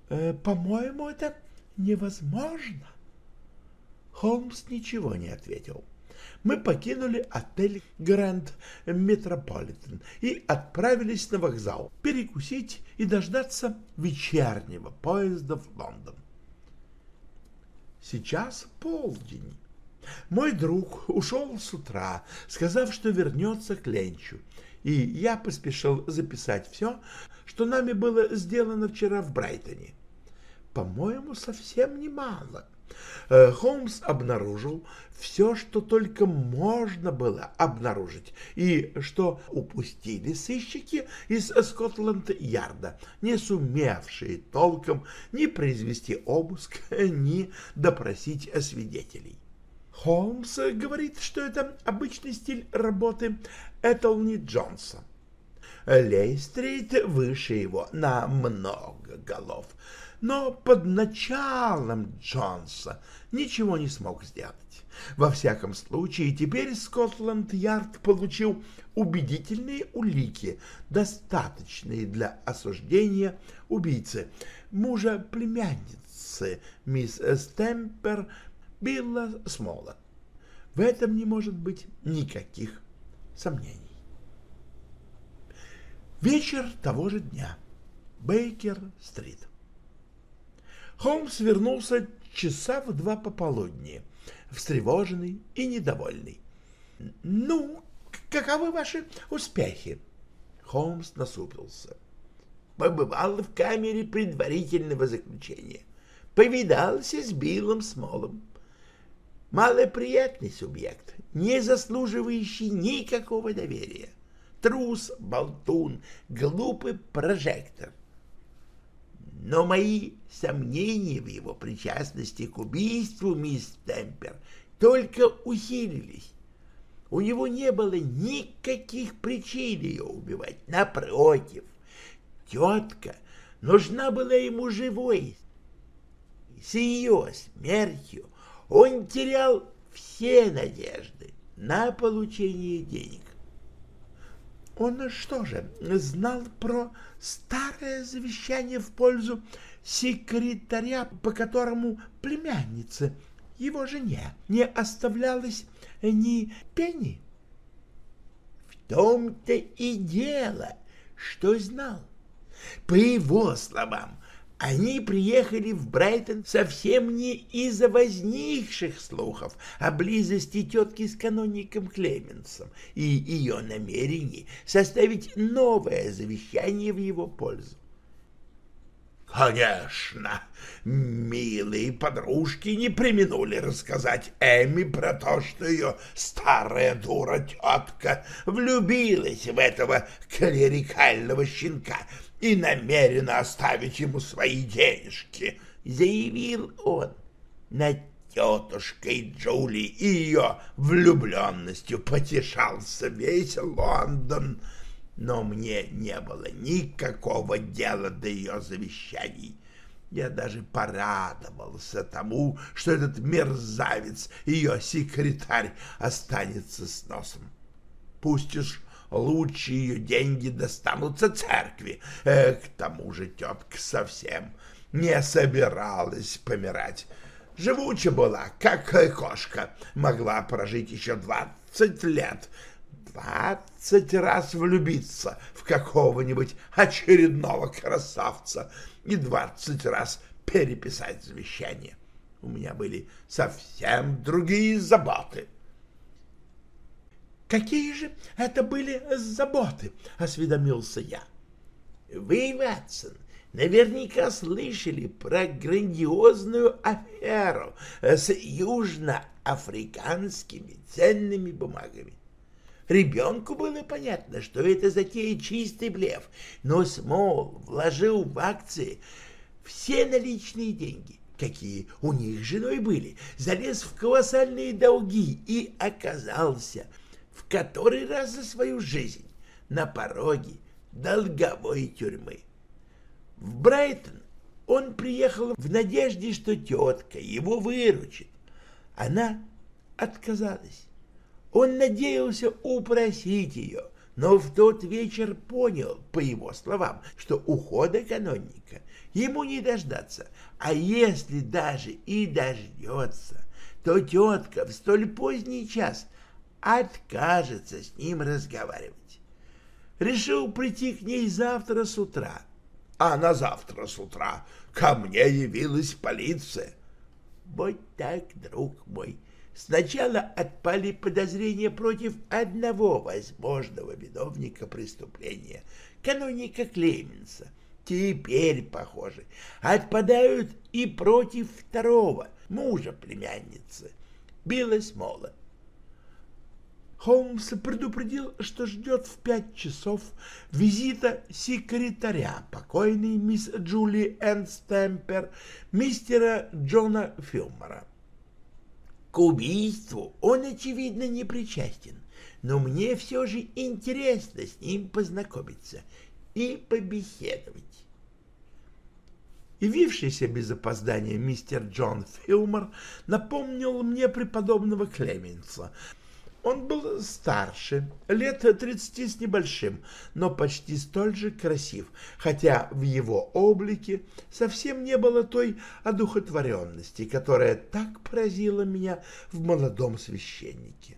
Э, По-моему, это невозможно. Холмс ничего не ответил. Мы покинули отель Гранд Метрополитен и отправились на вокзал перекусить и дождаться вечернего поезда в Лондон. Сейчас полдень. Мой друг ушел с утра, сказав, что вернется к Ленчу, и я поспешил записать все, что нами было сделано вчера в Брайтоне. По-моему, совсем немало. Э, Холмс обнаружил все, что только можно было обнаружить, и что упустили сыщики из Скотланд-Ярда, не сумевшие толком ни произвести обыск, [LAUGHS] ни допросить свидетелей. Холмс говорит, что это обычный стиль работы Этелни Джонса. Лейстрит выше его на много голов, но под началом Джонса ничего не смог сделать. Во всяком случае, теперь Скотланд-Ярд получил убедительные улики, достаточные для осуждения убийцы, мужа племянницы мисс Стемпер Билла Смола. В этом не может быть никаких сомнений. Вечер того же дня. Бейкер-стрит. Холмс вернулся часа в два пополудни, встревоженный и недовольный. — Ну, каковы ваши успехи? Холмс насупился. — Побывал в камере предварительного заключения. Повидался с Биллом Смолом. Малоприятный субъект, не заслуживающий никакого доверия. Трус, болтун, глупый прожектор — но мои сомнения в его причастности к убийству мисс Темпер только усилились. У него не было никаких причин ее убивать. Напротив, тетка нужна была ему живой. С ее смертью он терял все надежды на получение денег. Он что же, знал про старое завещание в пользу секретаря, по которому племяннице, его жене, не оставлялось ни пени? В том-то и дело, что знал. По его словам, они приехали в Брайтон совсем не из-за возникших слухов о близости тетки с каноником Клеменсом и ее намерении составить новое завещание в его пользу. Конечно, милые подружки не применули рассказать Эми про то, что ее старая дура тетка влюбилась в этого клерикального щенка — и намерена оставить ему свои денежки, — заявил он. Над тетушкой Джули и ее влюбленностью потешался весь Лондон, но мне не было никакого дела до ее завещаний. Я даже порадовался тому, что этот мерзавец, ее секретарь, останется с носом. Пусть уж лучше ее деньги достанутся церкви. К тому же тетка совсем не собиралась помирать. Живуча была, как кошка, могла прожить еще двадцать лет, двадцать раз влюбиться в какого-нибудь очередного красавца и двадцать раз переписать завещание. У меня были совсем другие заботы. Какие же это были заботы, осведомился я. Вы, Ватсон, наверняка слышали про грандиозную аферу с южноафриканскими ценными бумагами. Ребенку было понятно, что это затея чистый блеф, но Смол вложил в акции все наличные деньги, какие у них с женой были, залез в колоссальные долги и оказался который раз за свою жизнь на пороге долговой тюрьмы. В Брайтон он приехал в надежде, что тетка его выручит. Она отказалась. Он надеялся упросить ее, но в тот вечер понял, по его словам, что ухода каноника ему не дождаться, а если даже и дождется, то тетка в столь поздний час откажется с ним разговаривать. Решил прийти к ней завтра с утра, а на завтра с утра ко мне явилась полиция. Вот так, друг мой, сначала отпали подозрения против одного возможного виновника преступления, каноника Клеменса. Теперь, похоже, отпадают и против второго, мужа племянницы, Билла Смола. Холмс предупредил, что ждет в пять часов визита секретаря покойной мисс Джули Энн Стэмпер, мистера Джона Филмора. К убийству он, очевидно, не причастен, но мне все же интересно с ним познакомиться и побеседовать. Явившийся без опоздания мистер Джон Филмор напомнил мне преподобного Клеменса — он был старше, лет тридцати с небольшим, но почти столь же красив, хотя в его облике совсем не было той одухотворенности, которая так поразила меня в молодом священнике.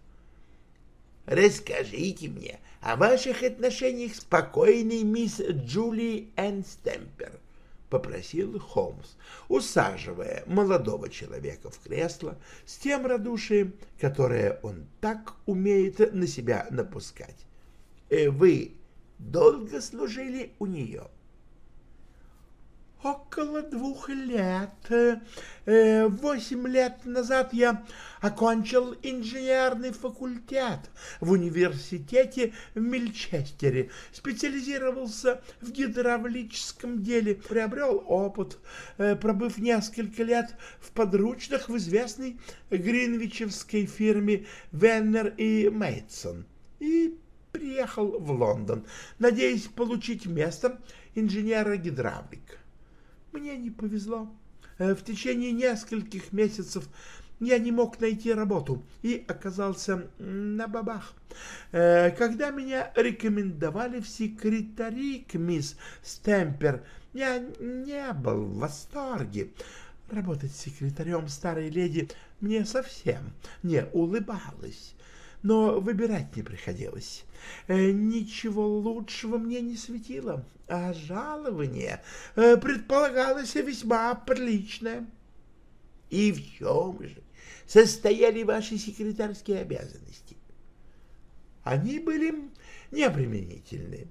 «Расскажите мне о ваших отношениях с покойной мисс Джулией Энн Стемпер», — попросил Холмс, усаживая молодого человека в кресло с тем радушием, которое он так умеет на себя напускать. «Э, «Вы долго служили у нее?» Около двух лет. Э, восемь лет назад я окончил инженерный факультет в университете в Мельчестере, специализировался в гидравлическом деле, приобрел опыт, э, пробыв несколько лет в подручных в известной гринвичевской фирме Веннер и Мейтсон и приехал в Лондон, надеясь получить место инженера-гидравлика. Мне не повезло. Э, в течение нескольких месяцев я не мог найти работу и оказался на бабах. Э, когда меня рекомендовали в секретари к мисс Стемпер, я не был в восторге. Работать секретарем старой леди мне совсем не улыбалось но выбирать не приходилось. Э, ничего лучшего мне не светило, а жалование э, предполагалось весьма приличное. И в чем же состояли ваши секретарские обязанности? Они были необременительны.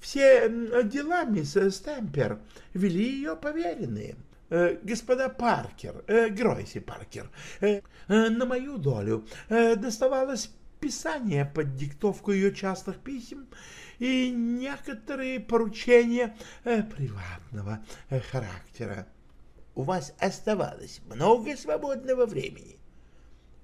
Все дела мисс Стэмпер вели ее поверенные — господа Паркер, э, Гройси Паркер, э, на мою долю доставалось писание под диктовку ее частных писем и некоторые поручения приватного характера. У вас оставалось много свободного времени?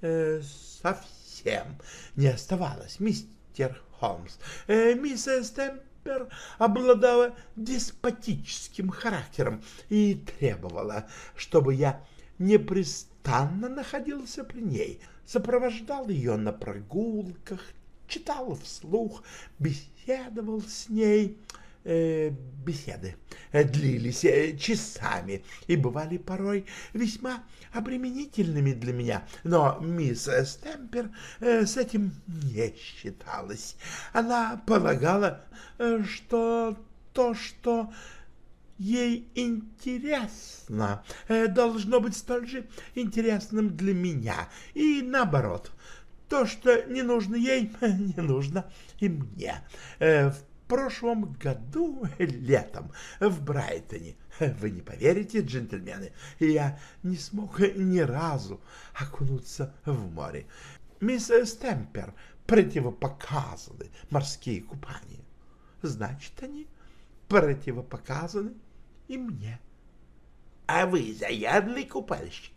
Совсем не оставалось, мистер Холмс. Мисс Стэмп Пеппер обладала деспотическим характером и требовала, чтобы я непрестанно находился при ней, сопровождал ее на прогулках, читал вслух, беседовал с ней беседы длились э, часами и бывали порой весьма обременительными для меня, но мисс Стемпер э, с этим не считалась. Она полагала, э, что то, что ей интересно, э, должно быть столь же интересным для меня, и наоборот. То, что не нужно ей, [LAUGHS] не нужно и мне. Э, в прошлом году [LAUGHS] летом в Брайтоне. Вы не поверите, джентльмены, я не смог ни разу окунуться в море. Мисс Стемпер противопоказаны морские купания. Значит, они противопоказаны и мне. А вы заядлый купальщик?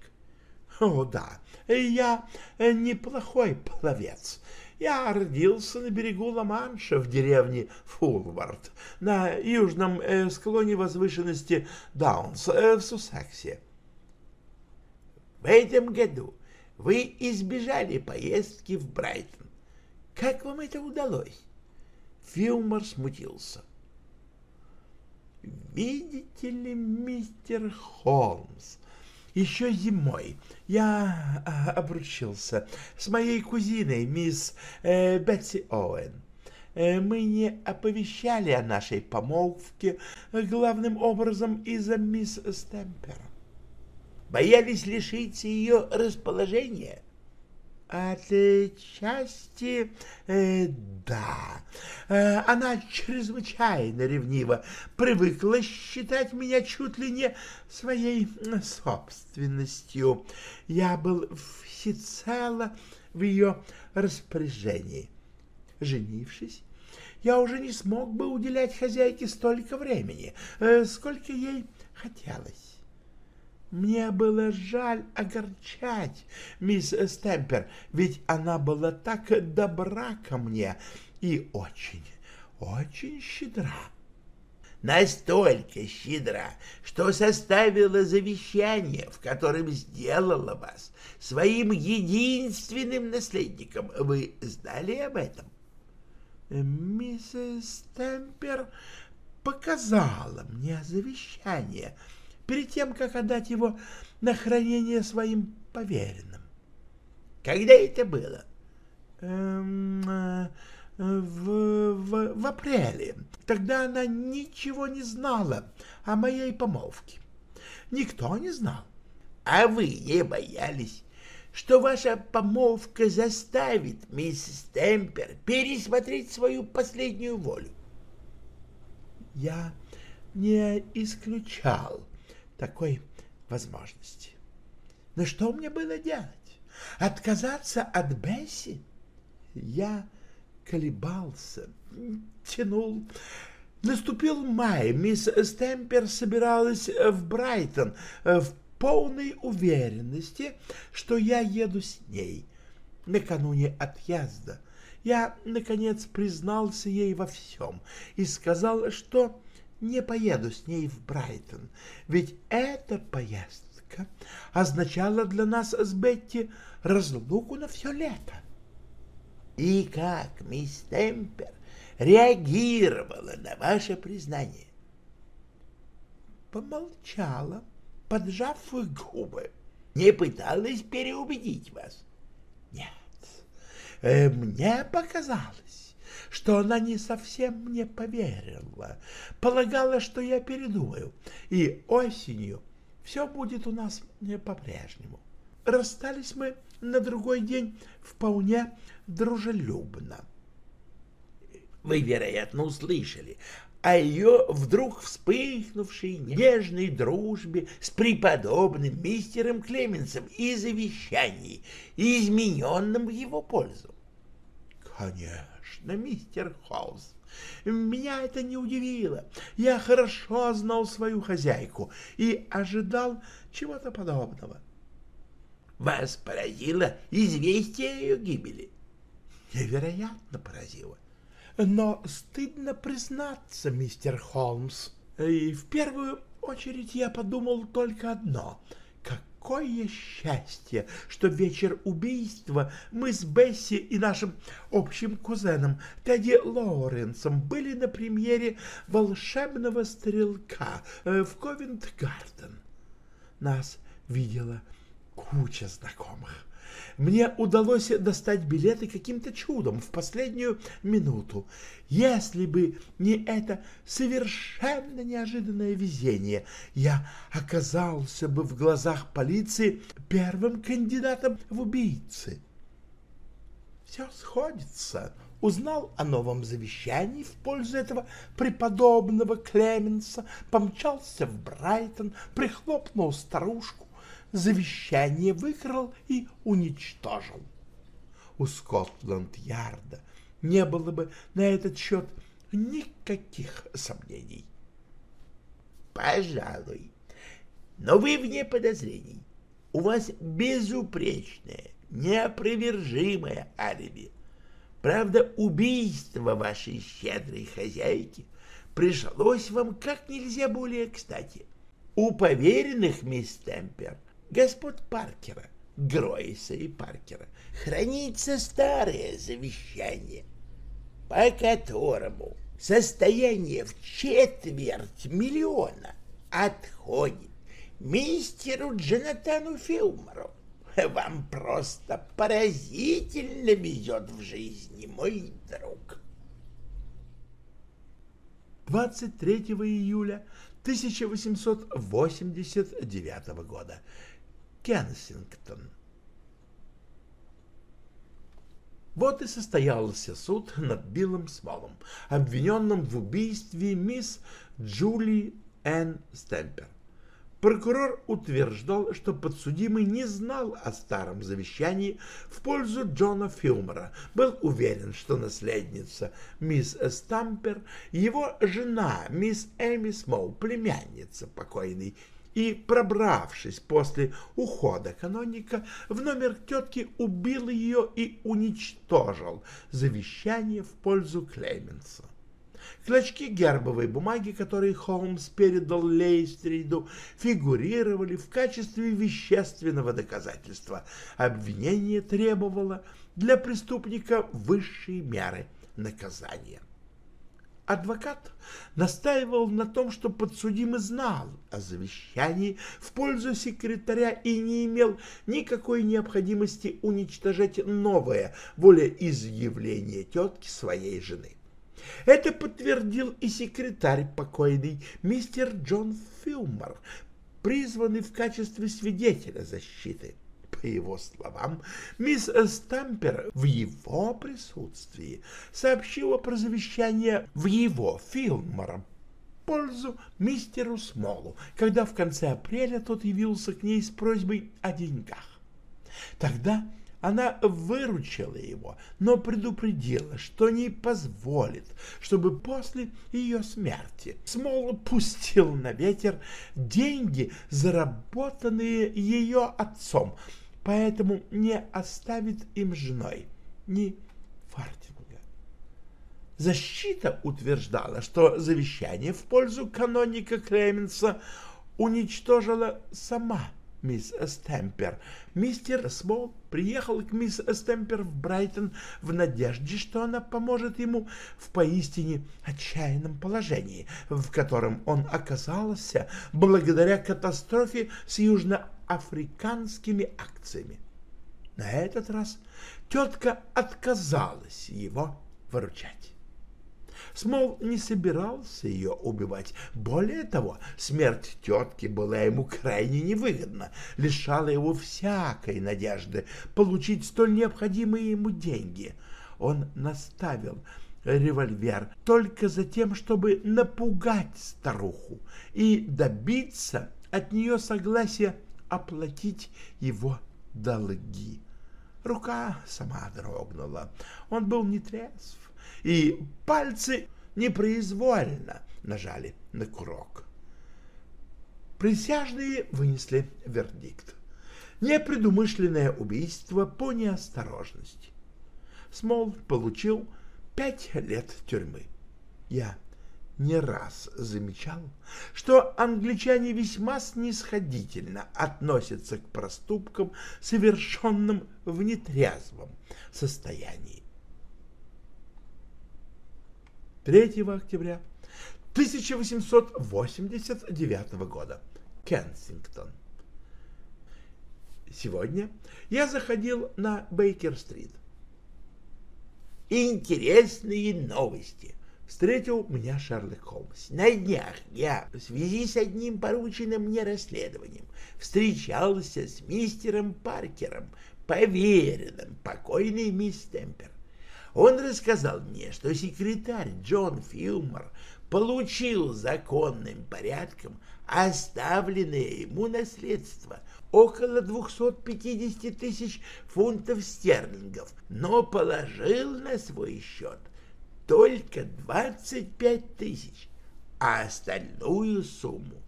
О, да, я неплохой пловец. Я родился на берегу Ла-Манша в деревне Фулвард, на южном э, склоне возвышенности Даунс э, в Суссексе. В этом году вы избежали поездки в Брайтон. Как вам это удалось? Филмор смутился. Видите ли, мистер Холмс, еще зимой я а, обручился с моей кузиной, мисс э, Бетси Оуэн. Э, мы не оповещали о нашей помолвке главным образом из-за мисс Стемпер. Боялись лишиться ее расположения? Отчасти, э, да. Э, она чрезвычайно ревнива, привыкла считать меня чуть ли не своей собственностью. Я был всецело в ее распоряжении. Женившись, я уже не смог бы уделять хозяйке столько времени, э, сколько ей хотелось. Мне было жаль огорчать мисс Стемпер, ведь она была так добра ко мне и очень, очень щедра. Настолько щедра, что составила завещание, в котором сделала вас своим единственным наследником. Вы знали об этом? Мисс Стемпер показала мне завещание — перед тем, как отдать его на хранение своим поверенным. Когда это было? Эм, э, в, в, в апреле. Тогда она ничего не знала о моей помолвке. Никто не знал. А вы не боялись, что ваша помолвка заставит мисс Темпер пересмотреть свою последнюю волю? Я не исключал такой возможности. Но что мне было делать? Отказаться от Бесси? Я колебался, тянул. Наступил май, мисс Стемпер собиралась в Брайтон в полной уверенности, что я еду с ней. Накануне отъезда я, наконец, признался ей во всем и сказал, что не поеду с ней в Брайтон, ведь эта поездка означала для нас с Бетти разлуку на все лето. И как мисс Темпер реагировала на ваше признание? Помолчала, поджав губы. Не пыталась переубедить вас? Нет, э, мне показалось, что она не совсем мне поверила, полагала, что я передумаю, и осенью все будет у нас по-прежнему. Расстались мы на другой день вполне дружелюбно. Вы, вероятно, услышали о ее вдруг вспыхнувшей нежной дружбе с преподобным мистером Клеменсом и завещании, измененном в его пользу. Конечно конечно, мистер Холмс. Меня это не удивило. Я хорошо знал свою хозяйку и ожидал чего-то подобного. Вас поразило известие ее гибели? Невероятно поразило. Но стыдно признаться, мистер Холмс. И в первую очередь я подумал только одно — какое счастье, что вечер убийства мы с Бесси и нашим общим кузеном Тедди Лоуренсом были на премьере «Волшебного стрелка» э, в Ковент-Гарден. Нас видела куча знакомых. Мне удалось достать билеты каким-то чудом в последнюю минуту. Если бы не это совершенно неожиданное везение, я оказался бы в глазах полиции первым кандидатом в убийцы. Все сходится, узнал о новом завещании в пользу этого преподобного Клеменса, помчался в Брайтон, прихлопнул старушку, завещание выкрал и уничтожил. У Скотланд-Ярда не было бы на этот счет никаких сомнений. Пожалуй. Но вы вне подозрений. У вас безупречное, неопровержимое алиби. Правда, убийство вашей щедрой хозяйки пришлось вам как нельзя более кстати. У поверенных, мисс Темпер, господ Паркера, Гройса и Паркера, хранится старое завещание, по которому состояние в четверть миллиона отходит мистеру Джонатану Филмору. Вам просто поразительно везет в жизни, мой друг. 23 июля 1889 года. Кенсингтон. Вот и состоялся суд над Биллом Смолом, обвиненным в убийстве мисс Джули Н. Стемпер. Прокурор утверждал, что подсудимый не знал о старом завещании в пользу Джона Филмора, был уверен, что наследница мисс Стампер, его жена мисс Эми Смол, племянница покойной, и, пробравшись после ухода каноника, в номер тетки убил ее и уничтожил завещание в пользу Клеменса. Клочки гербовой бумаги, которые Холмс передал Лейстриду, фигурировали в качестве вещественного доказательства. Обвинение требовало для преступника высшей меры наказания. Адвокат настаивал на том, что подсудимый знал о завещании в пользу секретаря и не имел никакой необходимости уничтожать новое волеизъявление тетки своей жены. Это подтвердил и секретарь покойный, мистер Джон Филмор, призванный в качестве свидетеля защиты. По его словам, мисс Стампер в его присутствии сообщила про завещание в его Филмора пользу мистеру Смолу, когда в конце апреля тот явился к ней с просьбой о деньгах. Тогда она выручила его, но предупредила, что не позволит, чтобы после ее смерти Смол пустил на ветер деньги, заработанные ее отцом, поэтому не оставит им женой ни фартинга. Защита утверждала, что завещание в пользу каноника Клеменса уничтожила сама мисс Стемпер. Мистер Смол приехал к мисс Стемпер в Брайтон в надежде, что она поможет ему в поистине отчаянном положении, в котором он оказался благодаря катастрофе с южноафриканскими акциями. На этот раз тетка отказалась его выручать. Смол не собирался ее убивать. Более того, смерть тетки была ему крайне невыгодна, лишала его всякой надежды получить столь необходимые ему деньги. Он наставил револьвер только за тем, чтобы напугать старуху и добиться от нее согласия оплатить его долги. Рука сама дрогнула. Он был нетрезв и пальцы непроизвольно нажали на курок. Присяжные вынесли вердикт. Непредумышленное убийство по неосторожности. Смол получил пять лет тюрьмы. Я не раз замечал, что англичане весьма снисходительно относятся к проступкам, совершенным в нетрезвом состоянии. 3 октября 1889 года. Кенсингтон. Сегодня я заходил на Бейкер-стрит. Интересные новости. Встретил меня Шерлок Холмс. На днях я в связи с одним порученным мне расследованием встречался с мистером Паркером, поверенным покойной мисс Темпер. Он рассказал мне, что секретарь Джон Филмор получил законным порядком оставленное ему наследство около 250 тысяч фунтов стерлингов, но положил на свой счет только 25 тысяч, а остальную сумму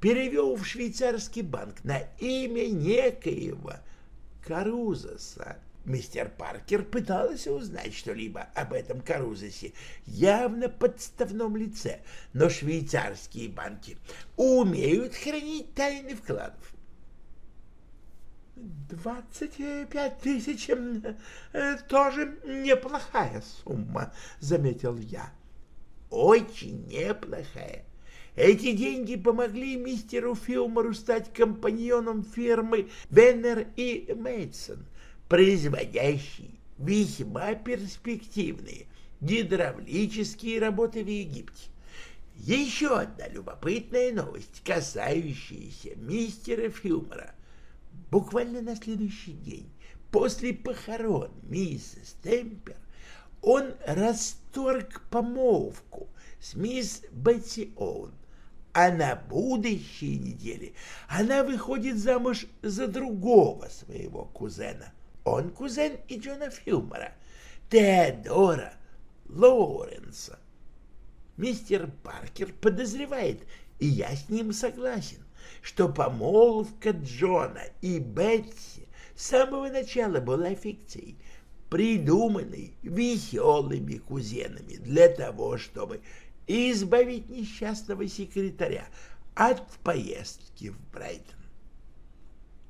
перевел в швейцарский банк на имя некоего Карузаса. Мистер Паркер пытался узнать что-либо об этом Карузасе, явно подставном лице, но швейцарские банки умеют хранить тайны вкладов. «Двадцать пять тысяч э, тоже неплохая сумма», — заметил я. «Очень неплохая. Эти деньги помогли мистеру Филмору стать компаньоном фирмы Веннер и Мейсон, производящей весьма перспективные гидравлические работы в Египте. Еще одна любопытная новость, касающаяся мистера Филмора. Буквально на следующий день после похорон миссис Темпер он расторг помолвку с мисс Бетси Оуэн, а на будущей неделе она выходит замуж за другого своего кузена. Он кузен и Джона Филмора, Теодора Лоуренса. Мистер Паркер подозревает, и я с ним согласен, что помолвка Джона и Бетси с самого начала была фикцией, придуманной веселыми кузенами для того, чтобы избавить несчастного секретаря от поездки в Брайтон.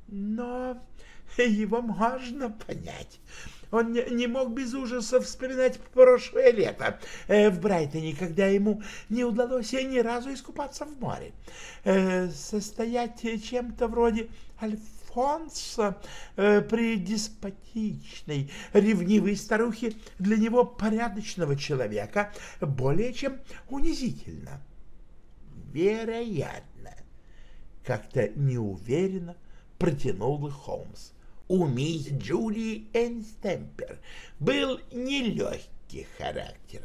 Но [LAUGHS] его можно понять. Он не мог без ужаса вспоминать прошлое лето э, в Брайтоне, когда ему не удалось ни разу искупаться в море. Э, состоять чем-то вроде Альфонса э, при деспотичной, ревнивой старухе для него порядочного человека более чем унизительно. Вероятно, как-то неуверенно протянул Холмс у мисс Джулии Энстемпер был нелегкий характер,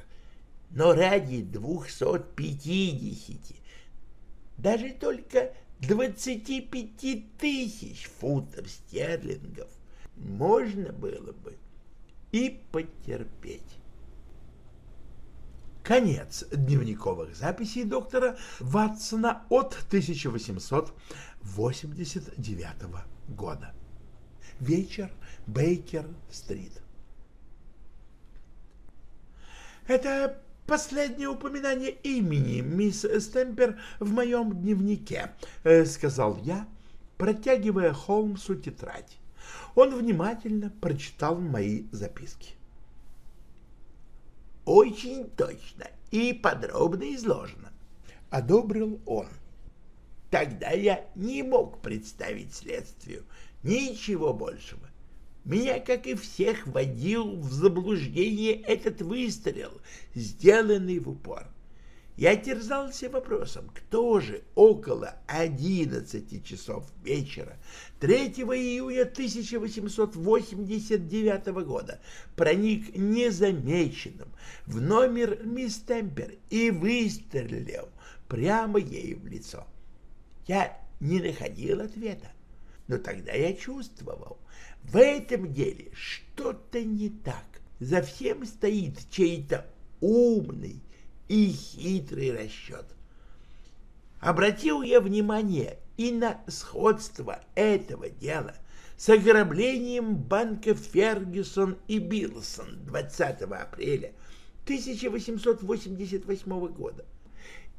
но ради двухсот пятидесяти, даже только двадцати пяти тысяч фунтов стерлингов можно было бы и потерпеть. Конец дневниковых записей доктора Ватсона от 1889 года вечер Бейкер-стрит. Это последнее упоминание имени мисс Стемпер в моем дневнике, э, сказал я, протягивая Холмсу тетрадь. Он внимательно прочитал мои записки. Очень точно и подробно изложено, одобрил он. Тогда я не мог представить следствию Ничего большего. Меня, как и всех, водил в заблуждение этот выстрел, сделанный в упор. Я терзался вопросом, кто же около 11 часов вечера 3 июня 1889 года проник незамеченным в номер мисс Темпер и выстрелил прямо ей в лицо. Я не находил ответа. Но тогда я чувствовал, в этом деле что-то не так. За всем стоит чей-то умный и хитрый расчет. Обратил я внимание и на сходство этого дела с ограблением банка Фергюсон и Биллсон 20 апреля 1888 года.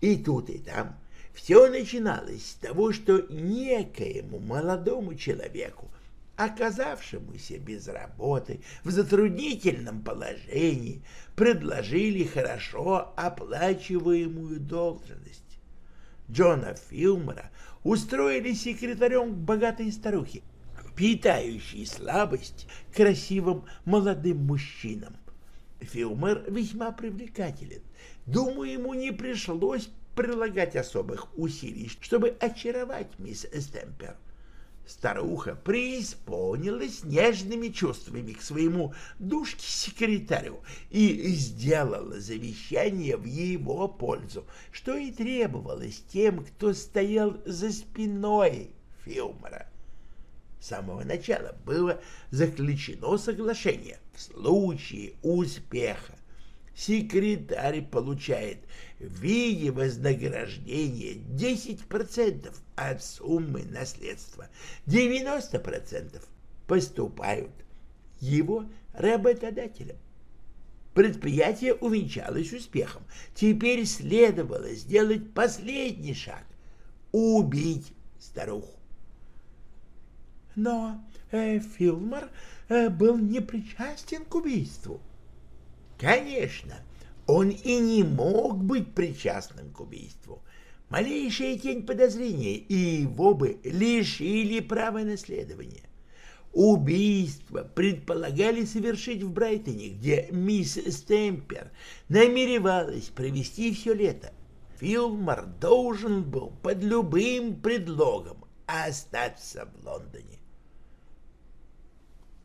И тут, и там все начиналось с того, что некоему молодому человеку, оказавшемуся без работы, в затруднительном положении, предложили хорошо оплачиваемую должность. Джона Филмора устроили секретарем богатой старухе, питающей слабость красивым молодым мужчинам. Филмор весьма привлекателен. Думаю, ему не пришлось прилагать особых усилий, чтобы очаровать мисс Стемпер. Старуха преисполнилась нежными чувствами к своему душке-секретарю и сделала завещание в его пользу, что и требовалось тем, кто стоял за спиной Филмора. С самого начала было заключено соглашение в случае успеха секретарь получает в виде вознаграждения 10% от суммы наследства. 90% поступают его работодателям. Предприятие увенчалось успехом. Теперь следовало сделать последний шаг — убить старуху. Но э, Филмор э, был не причастен к убийству. Конечно, он и не мог быть причастным к убийству. Малейшая тень подозрения, и его бы лишили права наследования. Убийство предполагали совершить в Брайтоне, где мисс Стемпер намеревалась провести все лето. Филмор должен был под любым предлогом остаться в Лондоне.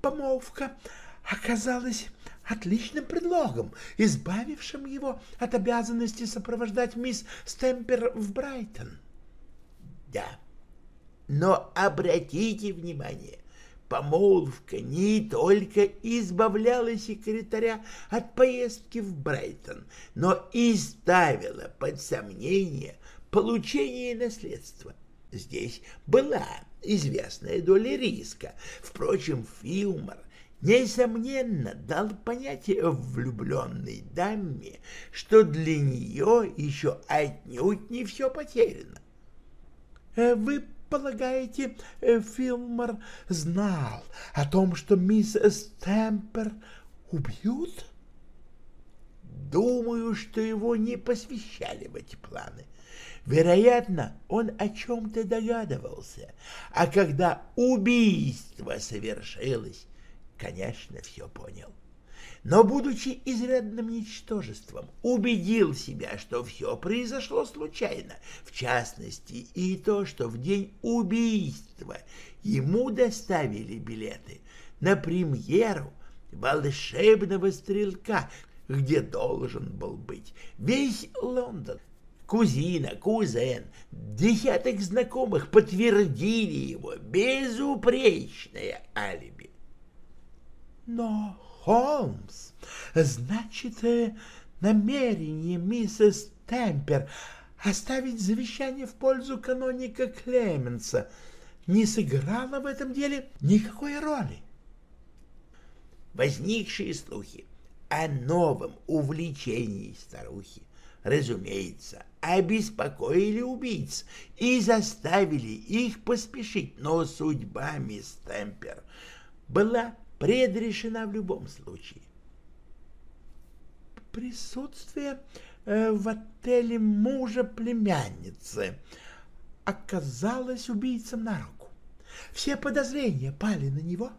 Помолвка оказалась отличным предлогом, избавившим его от обязанности сопровождать мисс Стемпер в Брайтон. Да, но обратите внимание, помолвка не только избавляла секретаря от поездки в Брайтон, но и ставила под сомнение получение наследства. Здесь была известная доля риска. Впрочем, Филмор несомненно, дал понять влюбленной даме, что для нее еще отнюдь не все потеряно. Э, «Вы полагаете, э, Филмор знал о том, что мисс Стэмпер убьют?» «Думаю, что его не посвящали в эти планы. Вероятно, он о чем-то догадывался, а когда убийство совершилось, конечно, все понял. Но, будучи изрядным ничтожеством, убедил себя, что все произошло случайно, в частности и то, что в день убийства ему доставили билеты на премьеру волшебного стрелка, где должен был быть весь Лондон. Кузина, кузен, десяток знакомых подтвердили его безупречное алиби. Но, Холмс, значит, э, намерение миссис Темпер оставить завещание в пользу каноника Клеменса не сыграло в этом деле никакой роли. Возникшие слухи о новом увлечении старухи, разумеется, обеспокоили убийц и заставили их поспешить, но судьба мисс Темпер была предрешена в любом случае. Присутствие э, в отеле мужа племянницы оказалось убийцем на руку. Все подозрения пали на него?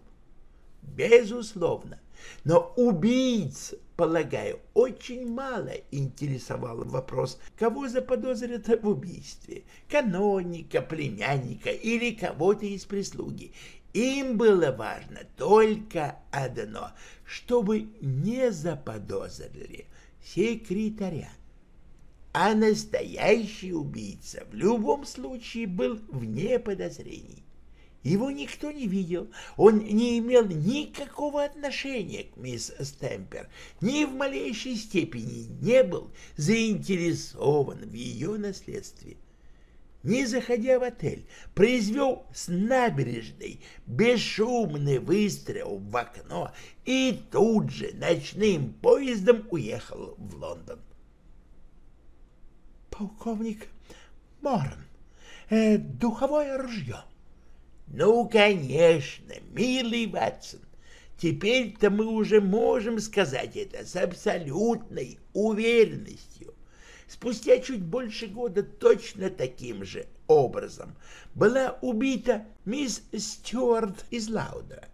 Безусловно. Но убийц, полагаю, очень мало интересовал вопрос, кого заподозрят в убийстве — каноника, племянника или кого-то из прислуги. Им было важно только одно, чтобы не заподозрили секретаря. А настоящий убийца в любом случае был вне подозрений. Его никто не видел, он не имел никакого отношения к мисс Стемпер, ни в малейшей степени не был заинтересован в ее наследстве не заходя в отель, произвел с набережной бесшумный выстрел в окно и тут же ночным поездом уехал в Лондон. Полковник Морн, э, духовое ружье. Ну, конечно, милый Ватсон. Теперь-то мы уже можем сказать это с абсолютной уверенностью. Спустя чуть больше года точно таким же образом была убита мисс Стюарт из Лаудера.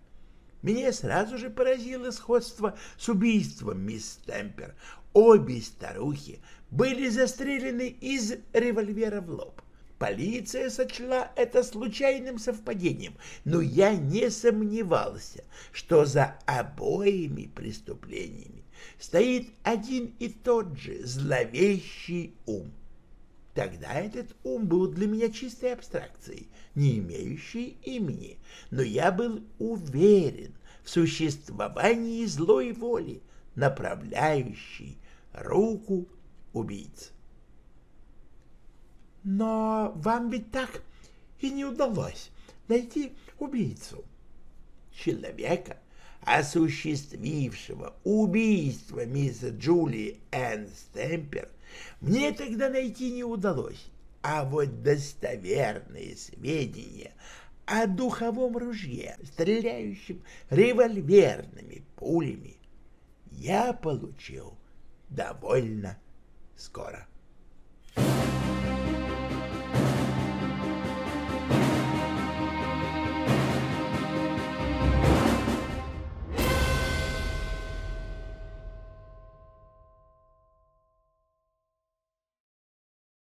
Меня сразу же поразило сходство с убийством мисс Темпер. Обе старухи были застрелены из револьвера в лоб. Полиция сочла это случайным совпадением, но я не сомневался, что за обоими преступлениями стоит один и тот же зловещий ум. Тогда этот ум был для меня чистой абстракцией, не имеющей имени, но я был уверен в существовании злой воли, направляющей руку убийцы. Но вам ведь так и не удалось найти убийцу. Человека, осуществившего убийство мисс Джулии Энн Стемпер, мне тогда найти не удалось, а вот достоверные сведения о духовом ружье, стреляющем револьверными пулями, я получил довольно скоро.